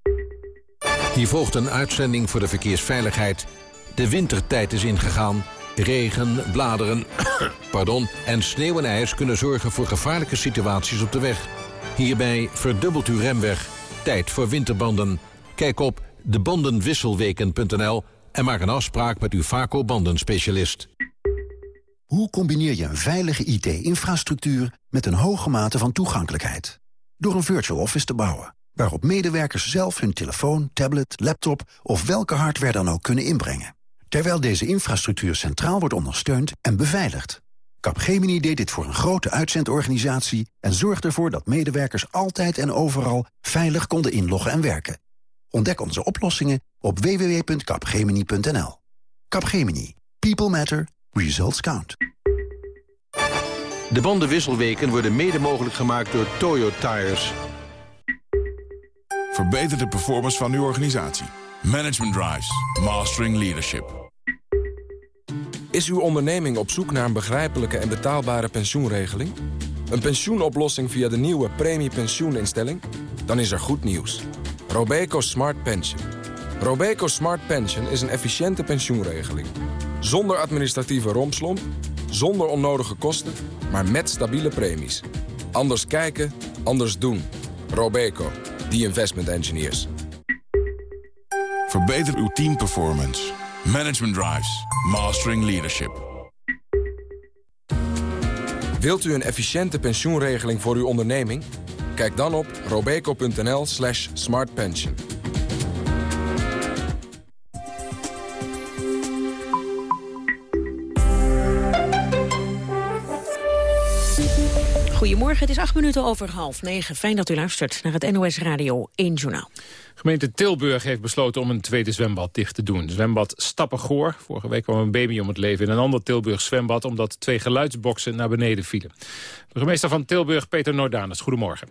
Hier volgt een uitzending voor de verkeersveiligheid. De wintertijd is ingegaan. Regen, bladeren pardon, en sneeuw en ijs kunnen zorgen voor gevaarlijke situaties op de weg. Hierbij verdubbelt uw remweg. Tijd voor winterbanden. Kijk op debandenwisselweken.nl en maak een afspraak met uw Vaco bandenspecialist. Hoe combineer je een veilige IT-infrastructuur met een hoge mate van toegankelijkheid? Door een virtual office te bouwen, waarop medewerkers zelf hun telefoon, tablet, laptop of welke hardware dan ook kunnen inbrengen. Terwijl deze infrastructuur centraal wordt ondersteund en beveiligd. Capgemini deed dit voor een grote uitzendorganisatie en zorgde ervoor dat medewerkers altijd en overal veilig konden inloggen en werken. Ontdek onze oplossingen op www.capgemini.nl. Capgemini. People matter. Results count. De bandenwisselweken worden mede mogelijk gemaakt door Toyo Tires. Verbeter de performance van uw organisatie. Management Drives. Mastering Leadership. Is uw onderneming op zoek naar een begrijpelijke en betaalbare pensioenregeling? Een pensioenoplossing via de nieuwe premiepensioeninstelling? Dan is er goed nieuws. Robeco Smart Pension. Robeco Smart Pension is een efficiënte pensioenregeling. Zonder administratieve rompslomp, zonder onnodige kosten, maar met stabiele premies. Anders kijken, anders doen. Robeco, the investment engineers. Verbeter uw teamperformance. Management Drives. Mastering Leadership. Wilt u een efficiënte pensioenregeling voor uw onderneming? Kijk dan op robeco.nl slash smartpension. Goedemorgen, het is acht minuten over half negen. Fijn dat u luistert naar het NOS Radio 1 Journaal. Gemeente Tilburg heeft besloten om een tweede zwembad dicht te doen. Zwembad Stappengoor. Vorige week kwam een baby om het leven in een ander Tilburg zwembad... omdat twee geluidsboksen naar beneden vielen. Burgemeester van Tilburg, Peter Noordanus, goedemorgen.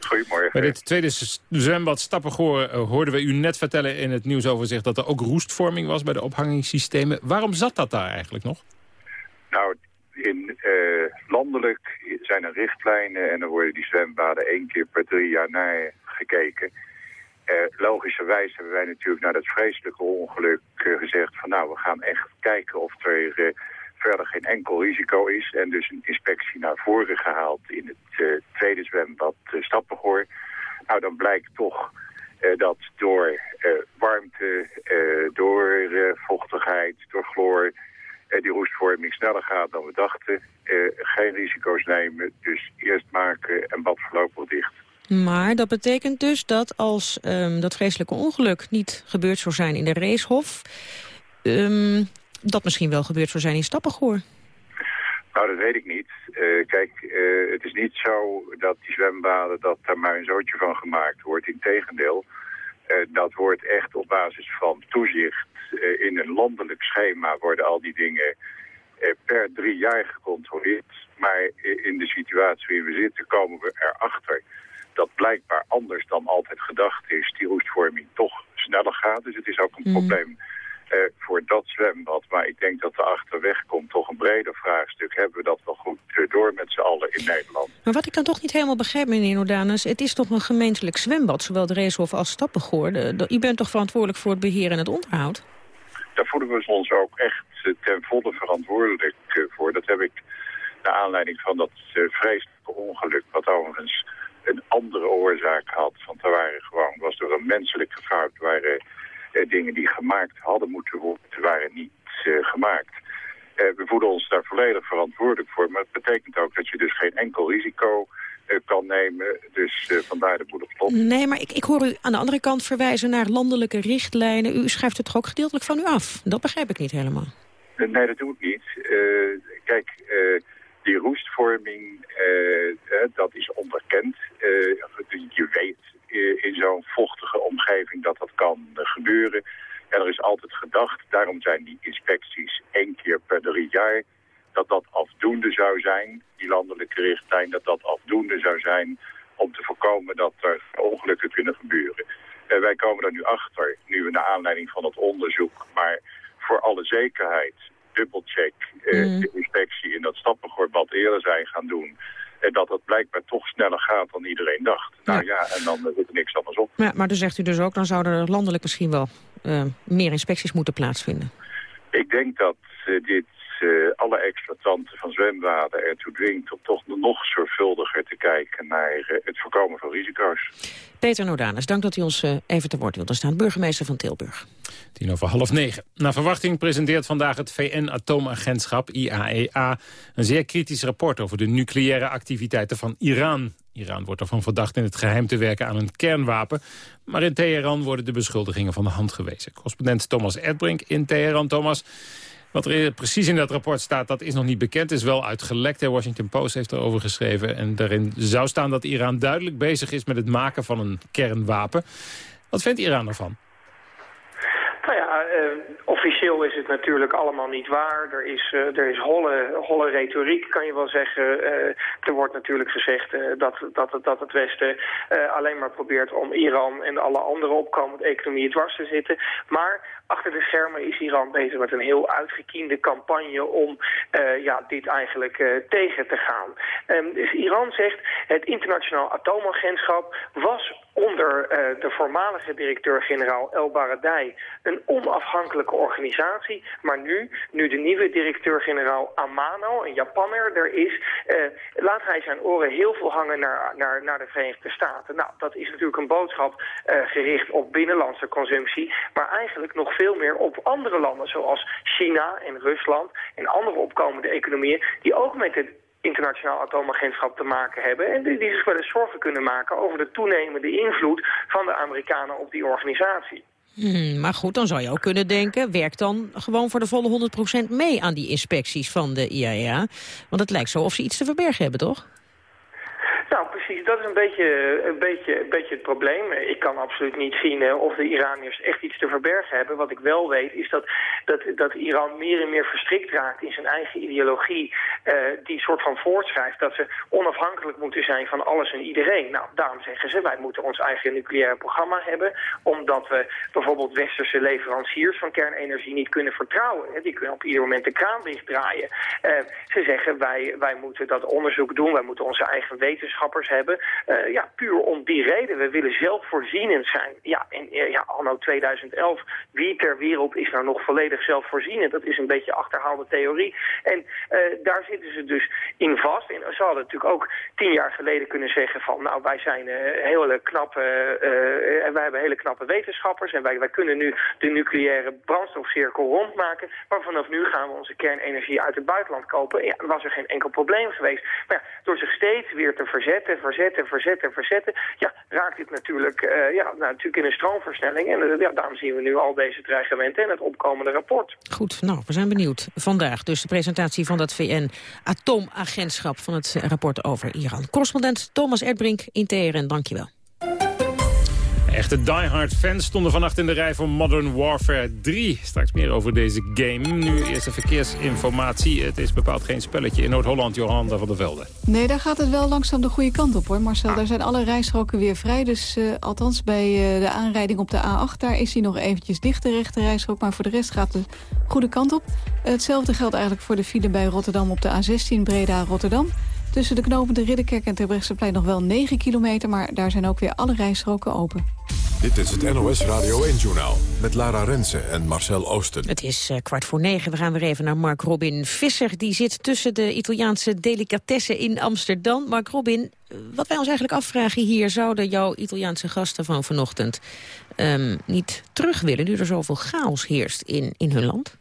Goedemorgen. Bij dit tweede zwembad Stappengoor uh, hoorden we u net vertellen in het nieuwsoverzicht... dat er ook roestvorming was bij de ophangingssystemen. Waarom zat dat daar eigenlijk nog? Nou, in uh, landelijk zijn er richtlijnen en dan worden die zwembaden één keer per drie jaar naar gekeken. Uh, logischerwijs hebben wij natuurlijk na dat vreselijke ongeluk uh, gezegd van nou we gaan echt kijken of er verder geen enkel risico is. En dus een inspectie naar voren gehaald in het tweede zwembad Stappengoor. Nou, dan blijkt toch dat door warmte, door vochtigheid, sneller gaat dan we dachten. geen risico's nemen, dus eerst maken en bad voorlopig dicht. Maar dat betekent dus dat als um, dat vreselijke ongeluk niet gebeurd zou zijn in de racehof... Um, dat misschien wel gebeurd zou zijn in Stappengoor. Nou, dat weet ik niet. Uh, kijk, uh, het is niet zo dat die zwembaden, dat daar maar een zootje van gemaakt wordt. Integendeel, uh, dat wordt echt op basis van toezicht in een landelijk schema worden al die dingen per drie jaar gecontroleerd. Maar in de situatie waarin we zitten komen we erachter dat blijkbaar anders dan altijd gedacht is, die roestvorming toch sneller gaat. Dus het is ook een mm. probleem uh, voor dat zwembad. Maar ik denk dat er achterweg komt toch een breder vraagstuk. Hebben we dat wel goed uh, door met z'n allen in Nederland? Maar wat ik dan toch niet helemaal begrijp, meneer Nordanus... het is toch een gemeentelijk zwembad, zowel de Racehof als Stappengoor. U bent toch verantwoordelijk voor het beheer en het onderhoud? Daar voelen we ons ook echt ten volle verantwoordelijk voor. Dat heb ik naar aanleiding van dat vreselijke ongeluk... wat overigens een andere oorzaak had. Want er waren gewoon, was door een menselijke fout, waren eh, dingen die gemaakt hadden moeten worden, waren niet uh, gemaakt. Uh, we voelen ons daar volledig verantwoordelijk voor, maar het betekent ook dat je dus geen enkel risico kan nemen. Dus vandaar de boel op Nee, maar ik, ik hoor u aan de andere kant verwijzen naar landelijke richtlijnen. U schrijft het toch ook gedeeltelijk van u af? Dat begrijp ik niet helemaal. Nee, dat doe ik niet. kijk, die roestvorming, dat is onderkend. je weet in zo'n vochtige omgeving dat dat kan gebeuren. En er is altijd gedacht, daarom zijn die inspecties één keer per drie jaar... dat dat afdoende zou zijn, die landelijke richtlijn, dat dat afdoende zou zijn... om te voorkomen dat er ongelukken kunnen gebeuren. En wij komen er nu achter, nu we naar aanleiding van het onderzoek... maar voor alle zekerheid dubbelcheck eh, mm. de inspectie in dat stappengoordbad eerder zijn gaan doen... En dat het blijkbaar toch sneller gaat dan iedereen dacht. Nou ja, en dan zit er niks anders op. Ja, maar dan zegt u dus ook, dan zouden er landelijk misschien wel uh, meer inspecties moeten plaatsvinden. Ik denk dat uh, dit uh, alle exploitanten van zwembaden ertoe dwingt om toch nog zorgvuldiger te kijken naar uh, het voorkomen van risico's. Peter Nodanus, dank dat u ons uh, even te woord wilt staan. Burgemeester van Tilburg. Tien over half negen. Naar verwachting presenteert vandaag het VN-atoomagentschap, IAEA... E een zeer kritisch rapport over de nucleaire activiteiten van Iran. Iran wordt ervan verdacht in het geheim te werken aan een kernwapen. Maar in Teheran worden de beschuldigingen van de hand gewezen. Correspondent Thomas Edbrink in Teheran. Thomas, wat er precies in dat rapport staat, dat is nog niet bekend. Is wel uitgelekt. De Washington Post heeft erover geschreven. En daarin zou staan dat Iran duidelijk bezig is met het maken van een kernwapen. Wat vindt Iran ervan? Nou ja, uh, officieel is het natuurlijk allemaal niet waar. Er is, uh, er is holle, holle retoriek, kan je wel zeggen. Uh, er wordt natuurlijk gezegd dat, dat, dat het Westen alleen maar probeert om Iran en alle andere opkomende economieën dwars te zitten. Maar achter de schermen is Iran bezig met een heel uitgekiende campagne om uh, ja, dit eigenlijk uh, tegen te gaan. Um, dus Iran zegt het internationaal atoomagentschap was onder uh, de voormalige directeur-generaal El Baradei een onafhankelijke organisatie. Maar nu, nu de nieuwe directeur-generaal Amano, een Japanner, er is, uh, laat hij zijn oren heel veel hangen naar, naar, naar de Verenigde Staten. Nou, dat is natuurlijk een boodschap uh, gericht op binnenlandse consumptie, maar eigenlijk nog veel meer op andere landen zoals China en Rusland en andere opkomende economieën die ook met het internationaal atoomagentschap te maken hebben... en die, die zich wel eens zorgen kunnen maken over de toenemende invloed van de Amerikanen op die organisatie. Hmm, maar goed, dan zou je ook kunnen denken... werk dan gewoon voor de volle 100% mee aan die inspecties van de IAEA. Want het lijkt zo of ze iets te verbergen hebben, toch? Nou, precies. Dat is een beetje, een beetje, een beetje het probleem. Ik kan absoluut niet zien uh, of de Iraniërs echt iets te verbergen hebben. Wat ik wel weet is dat, dat, dat Iran meer en meer verstrikt raakt in zijn eigen ideologie. Uh, die soort van voortschrijft dat ze onafhankelijk moeten zijn van alles en iedereen. Nou, daarom zeggen ze, wij moeten ons eigen nucleaire programma hebben. Omdat we bijvoorbeeld westerse leveranciers van kernenergie niet kunnen vertrouwen. Die kunnen op ieder moment de kraan dichtdraaien. Uh, ze zeggen, wij, wij moeten dat onderzoek doen. Wij moeten onze eigen wetenschap wetenschappers hebben. Ja, puur om die reden. We willen zelfvoorzienend zijn. Ja, en ja, anno 2011, wie ter wereld is nou nog volledig zelfvoorzienend? Dat is een beetje achterhaalde theorie. En daar zitten ze dus in vast. En ze hadden natuurlijk ook tien jaar geleden kunnen zeggen van... nou, wij zijn hele knappe, wij hebben hele knappe wetenschappers... en wij, wij kunnen nu de nucleaire brandstofcirkel rondmaken. Maar vanaf nu gaan we onze kernenergie uit het buitenland kopen. Ja, was er geen enkel probleem geweest. Maar ja, door zich steeds weer te verzetten, verzetten, verzetten, verzetten... ja, raakt dit natuurlijk, uh, ja, nou, natuurlijk in een stroomversnelling. En uh, ja, daarom zien we nu al deze dreigementen en het opkomende rapport. Goed, nou, we zijn benieuwd. Vandaag dus de presentatie van dat VN-atoomagentschap... van het rapport over Iran. Correspondent Thomas Erdbrink in Teheran, dankjewel. Echte diehard fans stonden vannacht in de rij voor Modern Warfare 3. Straks meer over deze game. Nu eerst de verkeersinformatie. Het is bepaald geen spelletje in Noord-Holland, Jolanda van der Velde. Nee, daar gaat het wel langzaam de goede kant op hoor, Marcel. Ah. Daar zijn alle rijstroken weer vrij. Dus uh, althans bij uh, de aanrijding op de A8, daar is hij nog eventjes dicht, de rechte rijstrook. Maar voor de rest gaat de goede kant op. Hetzelfde geldt eigenlijk voor de file bij Rotterdam op de A16 Breda-Rotterdam. Tussen de knopen de Ridderkerk en Terbrechtseplein nog wel 9 kilometer... maar daar zijn ook weer alle rijstroken open. Dit is het NOS Radio 1-journaal met Lara Rensen en Marcel Oosten. Het is uh, kwart voor negen. We gaan weer even naar Mark Robin Visser. Die zit tussen de Italiaanse delicatessen in Amsterdam. Mark Robin, eh, wat wij ons eigenlijk afvragen hier... zouden jouw Italiaanse gasten van vanochtend um, niet terug willen... nu er zoveel chaos heerst in, in hun land?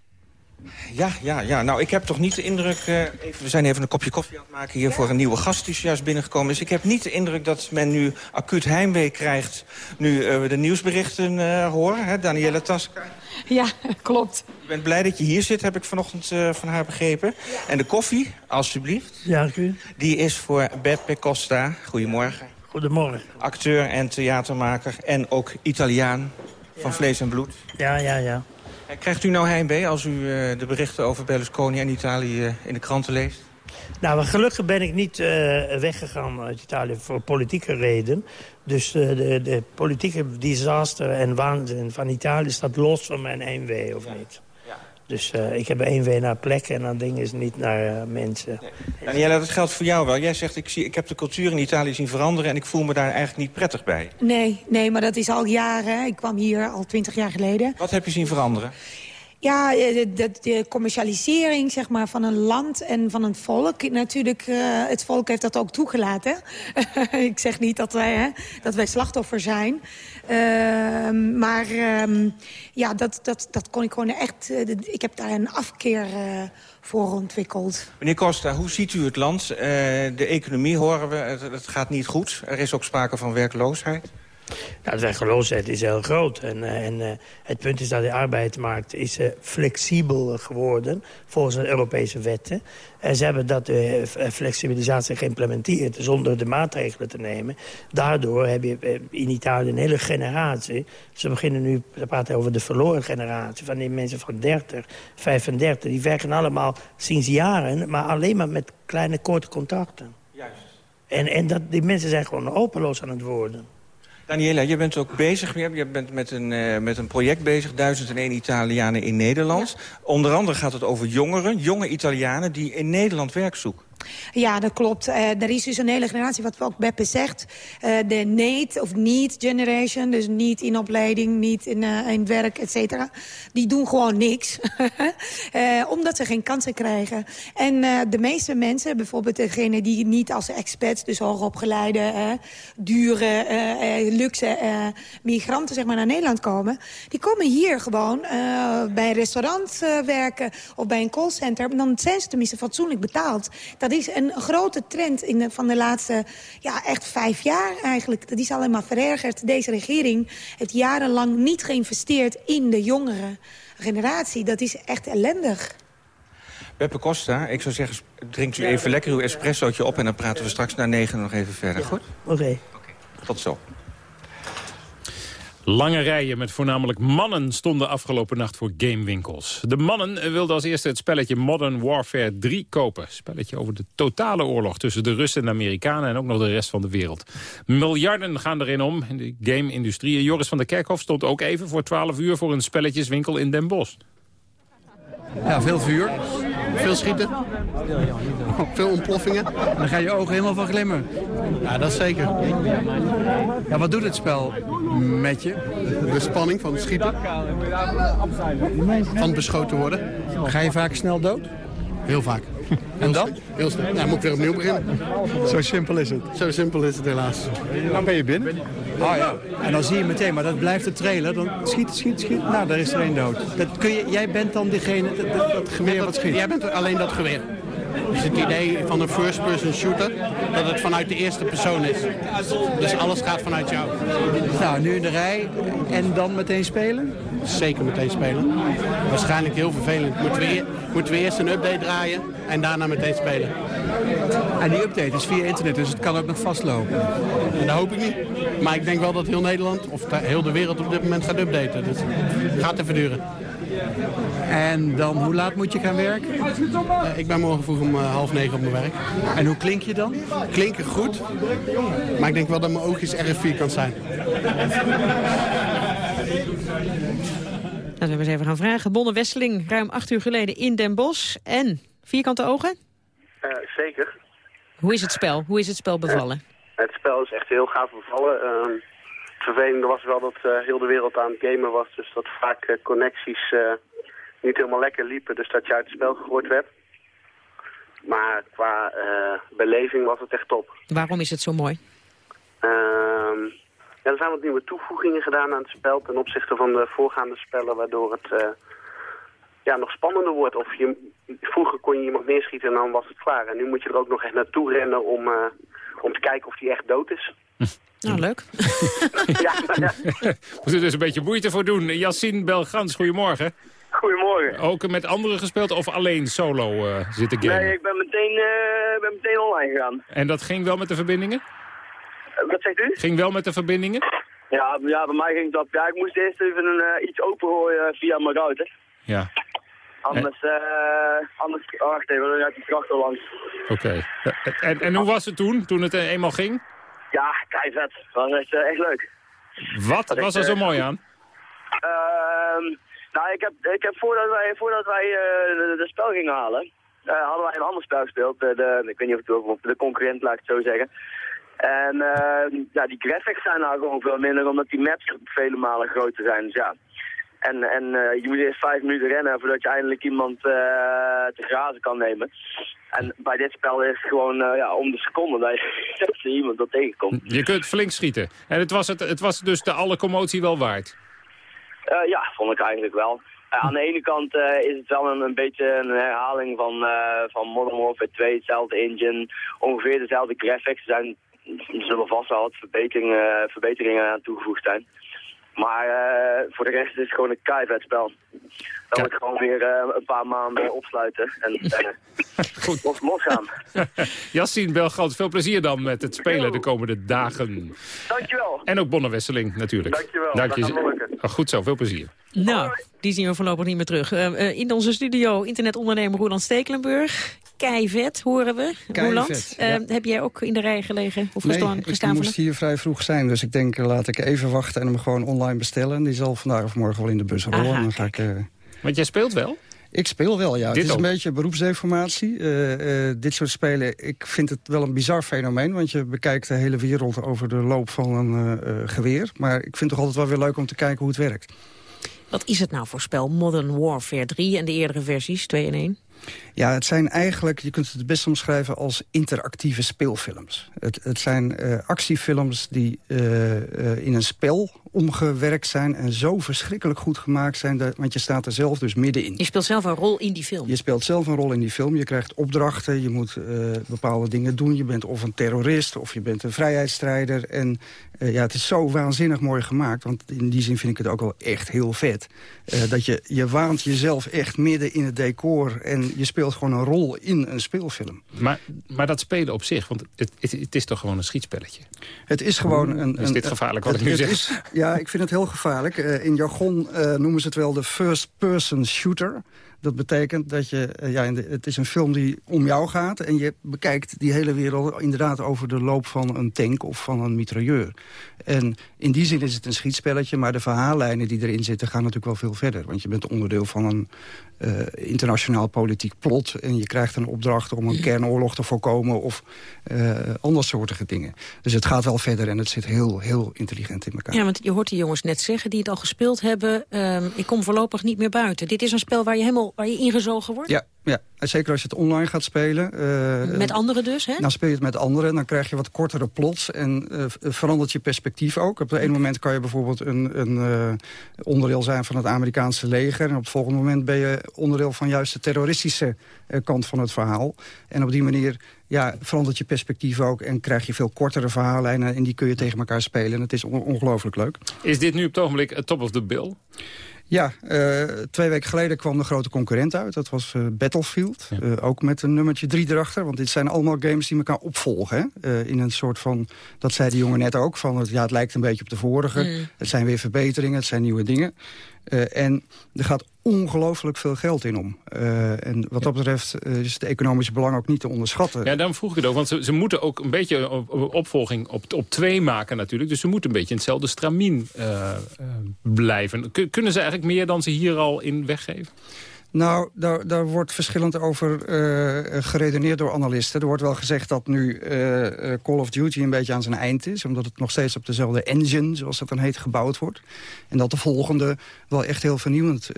Ja, ja, ja. Nou, ik heb toch niet de indruk... Uh, even, we zijn even een kopje koffie aan het maken hier voor een nieuwe gast die juist binnengekomen is. Ik heb niet de indruk dat men nu acuut heimwee krijgt... nu uh, we de nieuwsberichten uh, horen, hè, Danielle Tasca. Ja, klopt. Ik ben blij dat je hier zit, heb ik vanochtend van haar begrepen. En de koffie, alstublieft. Ja, dank u. Die is voor Beppe Costa. Goedemorgen. Goedemorgen. Acteur en theatermaker en ook Italiaan van vlees en bloed. Ja, ja, ja. Krijgt u nou heimwee als u uh, de berichten over Berlusconi en Italië uh, in de kranten leest? Nou, gelukkig ben ik niet uh, weggegaan uit Italië voor politieke reden. Dus de, de, politieke disaster en waanzin van Italië staat los van mijn heimwee, of niet? Dus uh, ik heb één naar plekken en dan dingen is niet naar uh, mensen. Nee. Daniela, dat geldt voor jou wel. Jij zegt, ik, zie, ik heb de cultuur in Italië zien veranderen... en ik voel me daar eigenlijk niet prettig bij. Nee, nee maar dat is al jaren. Ik kwam hier al twintig jaar geleden. Wat heb je zien veranderen? Ja, eh, de, de, de, commercialisering zeg maar, van een land en van een volk. Natuurlijk, uh, het volk heeft dat ook toegelaten. ik zeg niet dat wij, hè, dat wij slachtoffer zijn. Uh, maar uh, ja, dat, dat, dat kon ik gewoon echt... Uh, ik heb daar een afkeer voor ontwikkeld. Meneer Costa, hoe ziet u het land? de economie horen we, het gaat niet goed. Er is ook sprake van werkloosheid. Nou, de werkloosheid is heel groot. En, uh, en uh, het punt is dat de arbeidsmarkt is uh, flexibel geworden volgens de Europese wetten. En ze hebben dat flexibilisatie geïmplementeerd zonder de maatregelen te nemen. Daardoor heb je in Italië een hele generatie. Ze beginnen nu te praten over de verloren generatie van die mensen van 30, 35. Die werken allemaal sinds jaren, maar alleen maar met kleine korte contracten. Juist. En, en dat, die mensen zijn gewoon hopeloos aan het worden. Daniela, je bent ook bezig, je bent met een, uh, met een project bezig, 1001 Italianen in Nederland. Onder andere gaat het over jongeren, jonge Italianen die in Nederland werk zoeken. Ja, dat klopt. Uh, er is dus een hele generatie, wat ook Beppe zegt. Uh, de need of need generation, dus niet in opleiding, niet in, uh, in werk, et cetera. Die doen gewoon niks. omdat ze geen kansen krijgen. En de meeste mensen, bijvoorbeeld degene die niet als expats... dus hoogopgeleide, dure, luxe migranten zeg maar, naar Nederland komen... die komen hier gewoon bij een restaurant werken of bij een callcenter. Dan zijn ze tenminste fatsoenlijk betaald. Dat is een grote trend in de, van de laatste ja, echt vijf jaar eigenlijk. Dat is alleen maar verergerd. Deze regering heeft jarenlang niet geïnvesteerd in de jongere generatie. Dat is echt ellendig. Beppe Costa, ik zou zeggen, drinkt u even lekker uw espressootje op... en dan praten we straks na negen nog even verder, goed? Oké. Okay. Tot zo. Lange rijen met voornamelijk mannen stonden afgelopen nacht voor gamewinkels. De mannen wilden als eerste het spelletje Modern Warfare 3 kopen. Spelletje over de totale oorlog tussen de Russen en de Amerikanen... en ook nog de rest van de wereld. Miljarden gaan erin om in de game-industrie. Joris van der Kerkhof stond ook even voor 12 uur... voor een spelletjeswinkel in Den Bosch. Ja, veel vuur. Veel schieten. Veel ontploffingen. Dan gaan je ogen helemaal van glimmen. Ja, dat zeker. Ja, wat doet het spel met je? De spanning van het schieten. Van beschoten worden. Ga je vaak snel dood? Heel vaak. En dan? Heel snel. Nou, moet ik weer opnieuw beginnen. Zo simpel is het. Zo simpel is het helaas. Dan ben je binnen. Oh ja. En dan zie je meteen, maar dat blijft de trailer. Dan schiet, schiet, schiet. Nou, daar is er één dood. Dat kun je, jij bent dan degene, dat, dat, dat geweer wat schiet. Jij bent alleen dat geweer. Dus het idee van een first-person shooter, dat het vanuit de eerste persoon is. Dus alles gaat vanuit jou. Nou, nu in de rij en dan meteen spelen? Zeker meteen spelen. Waarschijnlijk heel vervelend. Moeten we, moeten we eerst een update draaien en daarna meteen spelen. En die update is via internet, dus het kan ook nog vastlopen. En dat hoop ik niet. Maar ik denk wel dat heel Nederland, of heel de wereld op dit moment gaat updaten. Dus het gaat even duren. En dan, hoe laat moet je gaan werken? Eh, ik ben morgen vroeg om eh, half negen op mijn werk. En hoe klink je dan? Klinken goed. Maar ik denk wel dat mijn oogjes erg vierkant zijn. Laten we eens even gaan vragen. Bonne Wesseling, ruim acht uur geleden in Den Bosch. En vierkante ogen? Eh, zeker. Hoe is het spel? Hoe is het spel bevallen? Het spel is echt heel gaaf bevallen. Ehm, vervelende was wel dat eh, heel de wereld aan het gamen was. Dus dat vaak eh, connecties eh, niet helemaal lekker liepen. Dus dat je uit het spel gegooid werd. Maar qua eh, beleving was het echt top. Waarom is het zo mooi? Ehm, ja, er zijn wat nieuwe toevoegingen gedaan aan het spel ten opzichte van de voorgaande spellen, waardoor het eh, ja, nog spannender wordt. Of je, vroeger kon je iemand neerschieten en dan was het klaar. En nu moet je er ook nog echt naartoe rennen om, eh, om te kijken of die echt dood is. Nou, leuk. ja, ja. Moet er dus een beetje moeite voor doen. Yassine Belgans, goedemorgen. Goedemorgen. Ook met anderen gespeeld of alleen solo eh, zitten gamen? Nee, ik ben meteen, eh, ben meteen online gegaan. En dat ging wel met de verbindingen? Eh, wat zegt u? Ging wel met de verbindingen? Ja, ja, bij mij ging dat. Ja, ik moest eerst even een, iets opengooien via mijn router. Ja, Anders, eh anders, oh, wacht even, dan gaat die kracht langs. oké. En, en hoe was het toen, toen het eenmaal ging? Ja, kei vet. Dat was echt, eh, echt leuk. Wat Dat was er zo eh, mooi aan? Ehm, nou, ik heb, ik heb voordat wij, voordat wij eh, de, de spel gingen halen, hadden wij een ander spel gespeeld. De, de, ik weet niet of het ook de concurrent, laat ik het zo zeggen. En eh, ja, die graphics zijn nou gewoon veel minder, omdat die maps vele malen groter zijn. Dus ja. En, en eh, je moet eerst vijf minuten rennen voordat je eindelijk iemand eh, te grazen kan nemen. En bij dit spel is het gewoon eh, ja, om de seconde dat je, iemand dat tegenkomt. Je kunt flink schieten. En het was, het, het was dus de alle commotie wel waard. Ja, vond ik eigenlijk wel. Aan de ene kant is het wel een, een beetje een herhaling van, eh, van Modern Warfare 2, hetzelfde engine, ongeveer dezelfde graphics. Er, zijn, zullen vast wel wat verbeteringen, verbeteringen aan toegevoegd zijn. Maar eh, voor de rest is het gewoon een keivet spel. Dan moet ik gewoon weer eh, een paar maanden opsluiten en uh, Goed. los, losgaan. Yassine Belgans, veel plezier dan met het spelen de komende dagen. Dankjewel. En ook Bonne Wesseling natuurlijk. Dankjewel, Dank je. Oh, goed zo, veel plezier. Nou, die zien we voorlopig niet meer terug. Eh, eh, in onze studio internetondernemer Roland Stekelenburg. Keivet, horen we. Roland, eh, ja. heb jij ook in de rij gelegen of Nee, gestaan, ik moest hier vrij vroeg zijn. Dus ik denk, laat ik even wachten en hem gewoon online bestellen. Die zal vandaag of morgen wel in de bus rollen. Aha, dan ga ik, eh, Want jij speelt wel? Ik speel wel, ja. Dit het is ook? een beetje beroepsdeformatie. Eh, eh, dit soort spelen, ik vind het wel een bizar fenomeen. Want je bekijkt de hele wereld over de loop van een eh, eh, geweer. Maar ik vind het toch altijd wel weer leuk om te kijken hoe het werkt. Wat is het nou voor spel? Modern Warfare 3 en de eerdere versies, 2 en 1? Ja, het zijn eigenlijk, je kunt het het best omschrijven als interactieve speelfilms. Het, het zijn eh, actiefilms die eh, eh, in een spel omgewerkt zijn... en zo verschrikkelijk goed gemaakt zijn, dat, want je staat er zelf dus middenin. Je speelt zelf een rol in die film. Je speelt zelf een rol in die film. Je krijgt opdrachten, je moet bepaalde dingen doen. Je bent of een terrorist of je bent een vrijheidsstrijder. En ja, het is zo waanzinnig mooi gemaakt. Want in die zin vind ik het ook wel echt heel vet. Dat je, je waant jezelf echt midden in het decor... en je speelt gewoon een rol in een speelfilm. Maar, maar dat spelen op zich, want het, het, het is toch gewoon een schietspelletje? Het is gewoon een... Is een- dit gevaarlijk wat het- ik nu zeg? is- ja, ik vind het heel gevaarlijk. Eh, in jargon eh, noemen ze het wel de first-person shooter. Dat betekent dat je, eh, ja, het is een film die om jou gaat... en je bekijkt die hele wereld inderdaad over de loop van een tank of van een mitrailleur. En in die zin is het een schietspelletje, maar de verhaallijnen die erin zitten... gaan natuurlijk wel veel verder. Want je bent onderdeel van een uh, internationaal politiek plot... en je krijgt een opdracht om een kernoorlog te voorkomen... of uh, andere soortige dingen. Dus het gaat wel verder en het zit heel, heel intelligent in elkaar. Ja, want je hoort die jongens net zeggen die het al gespeeld hebben... Uh, ik kom voorlopig niet meer buiten. Dit is een spel waar je helemaal waar je ingezogen wordt? Ja, ja, zeker als je het online gaat spelen. Uh, met anderen dus, hè? Dan speel je het met anderen, dan krijg je wat kortere plots... en uh, verandert je perspectief ook. Op het ene moment kan je bijvoorbeeld een, een uh, onderdeel zijn van het Amerikaanse leger... en op het volgende moment ben je onderdeel van juist de terroristische kant van het verhaal. En op die manier ja, verandert je perspectief ook... en krijg je veel kortere verhaallijnen en die kun je tegen elkaar spelen. En het is on ongelooflijk leuk. Is dit nu op het ogenblik top of the bill? Ja, uh, twee weken geleden kwam de grote concurrent uit. Dat was uh, Battlefield. Ja. Uh, ook met een nummertje drie erachter. Want dit zijn allemaal games die elkaar opvolgen. Hè? in een soort van, dat zei de jongen net ook... van ja, het lijkt een beetje op de vorige. Mm. Het zijn weer verbeteringen, het zijn nieuwe dingen. Uh, en er gaat ongelooflijk veel geld in om. Uh, en wat dat betreft uh, is het economische belang ook niet te onderschatten. Ja, daarom vroeg ik het ook. Want ze, ze moeten ook een beetje op, opvolging op, op twee maken natuurlijk. Dus ze moeten een beetje in hetzelfde stramien blijven. K kunnen ze eigenlijk meer dan ze hier al in weggeven? Nou, daar, daar wordt verschillend over uh, geredeneerd door analisten. Er wordt wel gezegd dat nu uh, Call of Duty een beetje aan zijn eind is... omdat het nog steeds op dezelfde engine, zoals dat dan heet, gebouwd wordt. En dat de volgende wel echt heel vernieuwend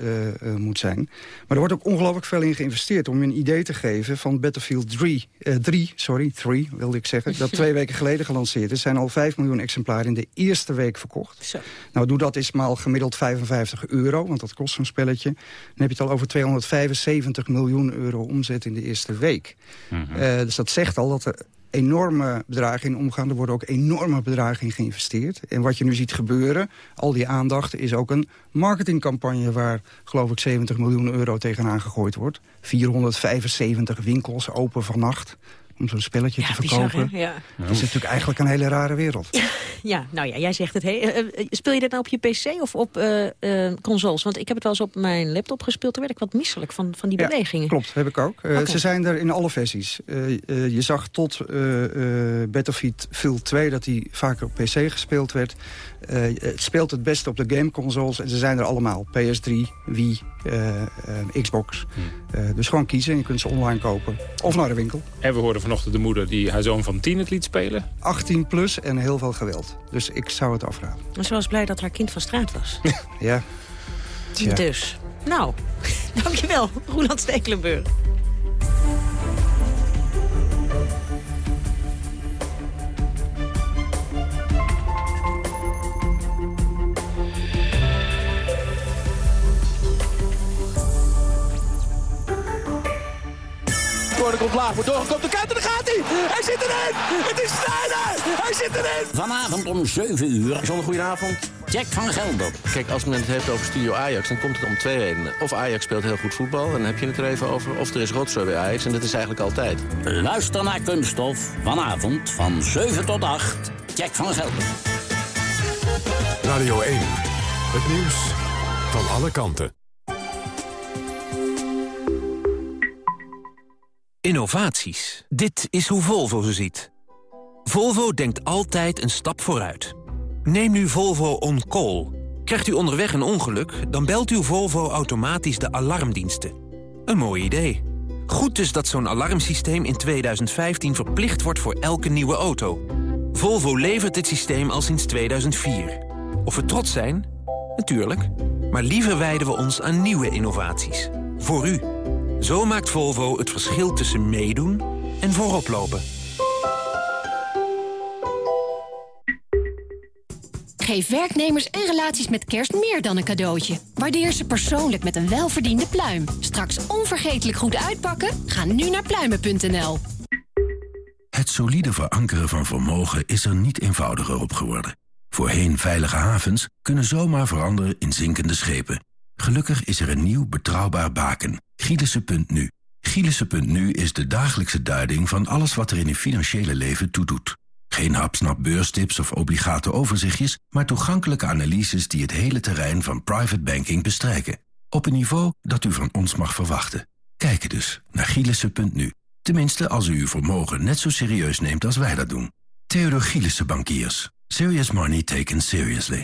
moet zijn. Maar er wordt ook ongelooflijk veel in geïnvesteerd... om je een idee te geven van Battlefield 3, 3 sorry, 3 wilde ik zeggen... dat twee weken geleden gelanceerd is. zijn al 5 miljoen exemplaren in de eerste week verkocht. Zo. Nou, doe dat eens maal gemiddeld 55 euro, want dat kost zo'n spelletje. Dan heb je het al over 200 275 miljoen euro omzet in de eerste week. Mm -hmm. uh, dus dat zegt al dat er enorme bedragen in omgaan. Er worden ook enorme bedragen in geïnvesteerd. En wat je nu ziet gebeuren, al die aandacht... is ook een marketingcampagne waar, geloof ik, 70 miljoen euro tegenaan gegooid wordt. 475 winkels open vannacht om zo'n spelletje ja, te verkopen. Bizar, ja. Dat is natuurlijk eigenlijk een hele rare wereld. Ja, ja nou ja, jij zegt het. Hey, uh, speel je dat nou op je pc of op uh, uh, consoles? Want ik heb het wel eens op mijn laptop gespeeld. Toen werd ik wat misselijk van, van die ja, bewegingen. klopt, heb ik ook. Okay. Ze zijn er in alle versies. je zag tot Battlefield 2 dat die vaker op pc gespeeld werd. het speelt het beste op de gameconsoles en ze zijn er allemaal. PS3, Wii, Xbox. Hmm. dus gewoon kiezen en je kunt ze online kopen. Of naar de winkel. En we hoorden vanochtend de moeder die haar zoon van 10 het liet spelen. 18 plus en heel veel geweld. Dus ik zou het afraden. Maar ze was blij dat haar kind van straat was. ja. Tja. Dus. Nou, dankjewel, Roland Stekelenburg. Corner komt laag, wordt doorgekomen. De kant en daar gaat hij! Hij zit erin! Het is Sneijder! Hij zit erin! Vanavond om 7 uur. Zonder goedenavond. Jack van Gelder. Kijk, als men het heeft over Studio Ajax, dan komt het om twee redenen. Of Ajax speelt heel goed voetbal, en dan heb je het er even over. Of er is rotzooi bij Ajax, en dat is eigenlijk altijd. Luister naar Kunststof. Vanavond van 7 tot 8. Jack van Gelder. Radio 1. Het nieuws van alle kanten. Innovaties. Dit is hoe Volvo ze ziet. Volvo denkt altijd een stap vooruit. Neem nu Volvo On Call. Krijgt u onderweg een ongeluk, dan belt uw Volvo automatisch de alarmdiensten. Een mooi idee. Goed dus dat zo'n alarmsysteem in 2015 verplicht wordt voor elke nieuwe auto. Volvo levert dit systeem al sinds 2004. Of we trots zijn? Natuurlijk. Maar liever wijden we ons aan nieuwe innovaties. Voor u. Zo maakt Volvo het verschil tussen meedoen en voorop lopen. Geef werknemers en relaties met kerst meer dan een cadeautje. Waardeer ze persoonlijk met een welverdiende pluim. Straks onvergetelijk goed uitpakken? Ga nu naar pluimen.nl. Het solide verankeren van vermogen is er niet eenvoudiger op geworden. Voorheen veilige havens kunnen zomaar veranderen in zinkende schepen. Gelukkig is er een nieuw betrouwbaar baken. Gielissen.nu. Gielissen.nu is de dagelijkse duiding van alles wat er in uw financiële leven toedoet. Geen hapsnap beurstips of obligate overzichtjes, maar toegankelijke analyses die het hele terrein van private banking bestrijken. Op een niveau dat u van ons mag verwachten. Kijk dus naar Gielissen.nu. Tenminste, als u uw vermogen net zo serieus neemt als wij dat doen. Theodor Gielissen Bankiers. Serious money taken seriously.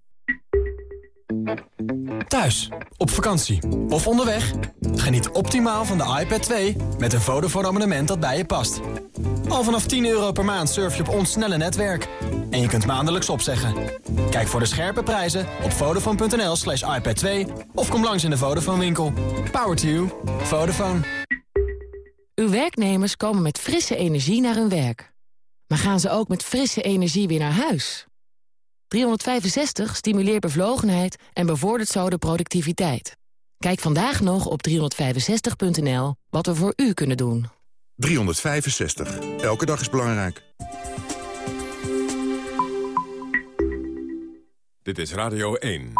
Thuis, op vakantie of onderweg. Geniet optimaal van de iPad 2 met een Vodafone abonnement dat bij je past. Al vanaf 10 euro per maand surf je op ons snelle netwerk. En je kunt maandelijks opzeggen. Kijk voor de scherpe prijzen op vodafone.nl slash iPad 2 of kom langs in de Vodafone winkel. Power to you. Vodafone. Uw werknemers komen met frisse energie naar hun werk. Maar gaan ze ook met frisse energie weer naar huis? 365 stimuleert bevlogenheid en bevordert zo de productiviteit. Kijk vandaag nog op 365.nl wat we voor u kunnen doen. 365. Elke dag is belangrijk. Dit is Radio 1.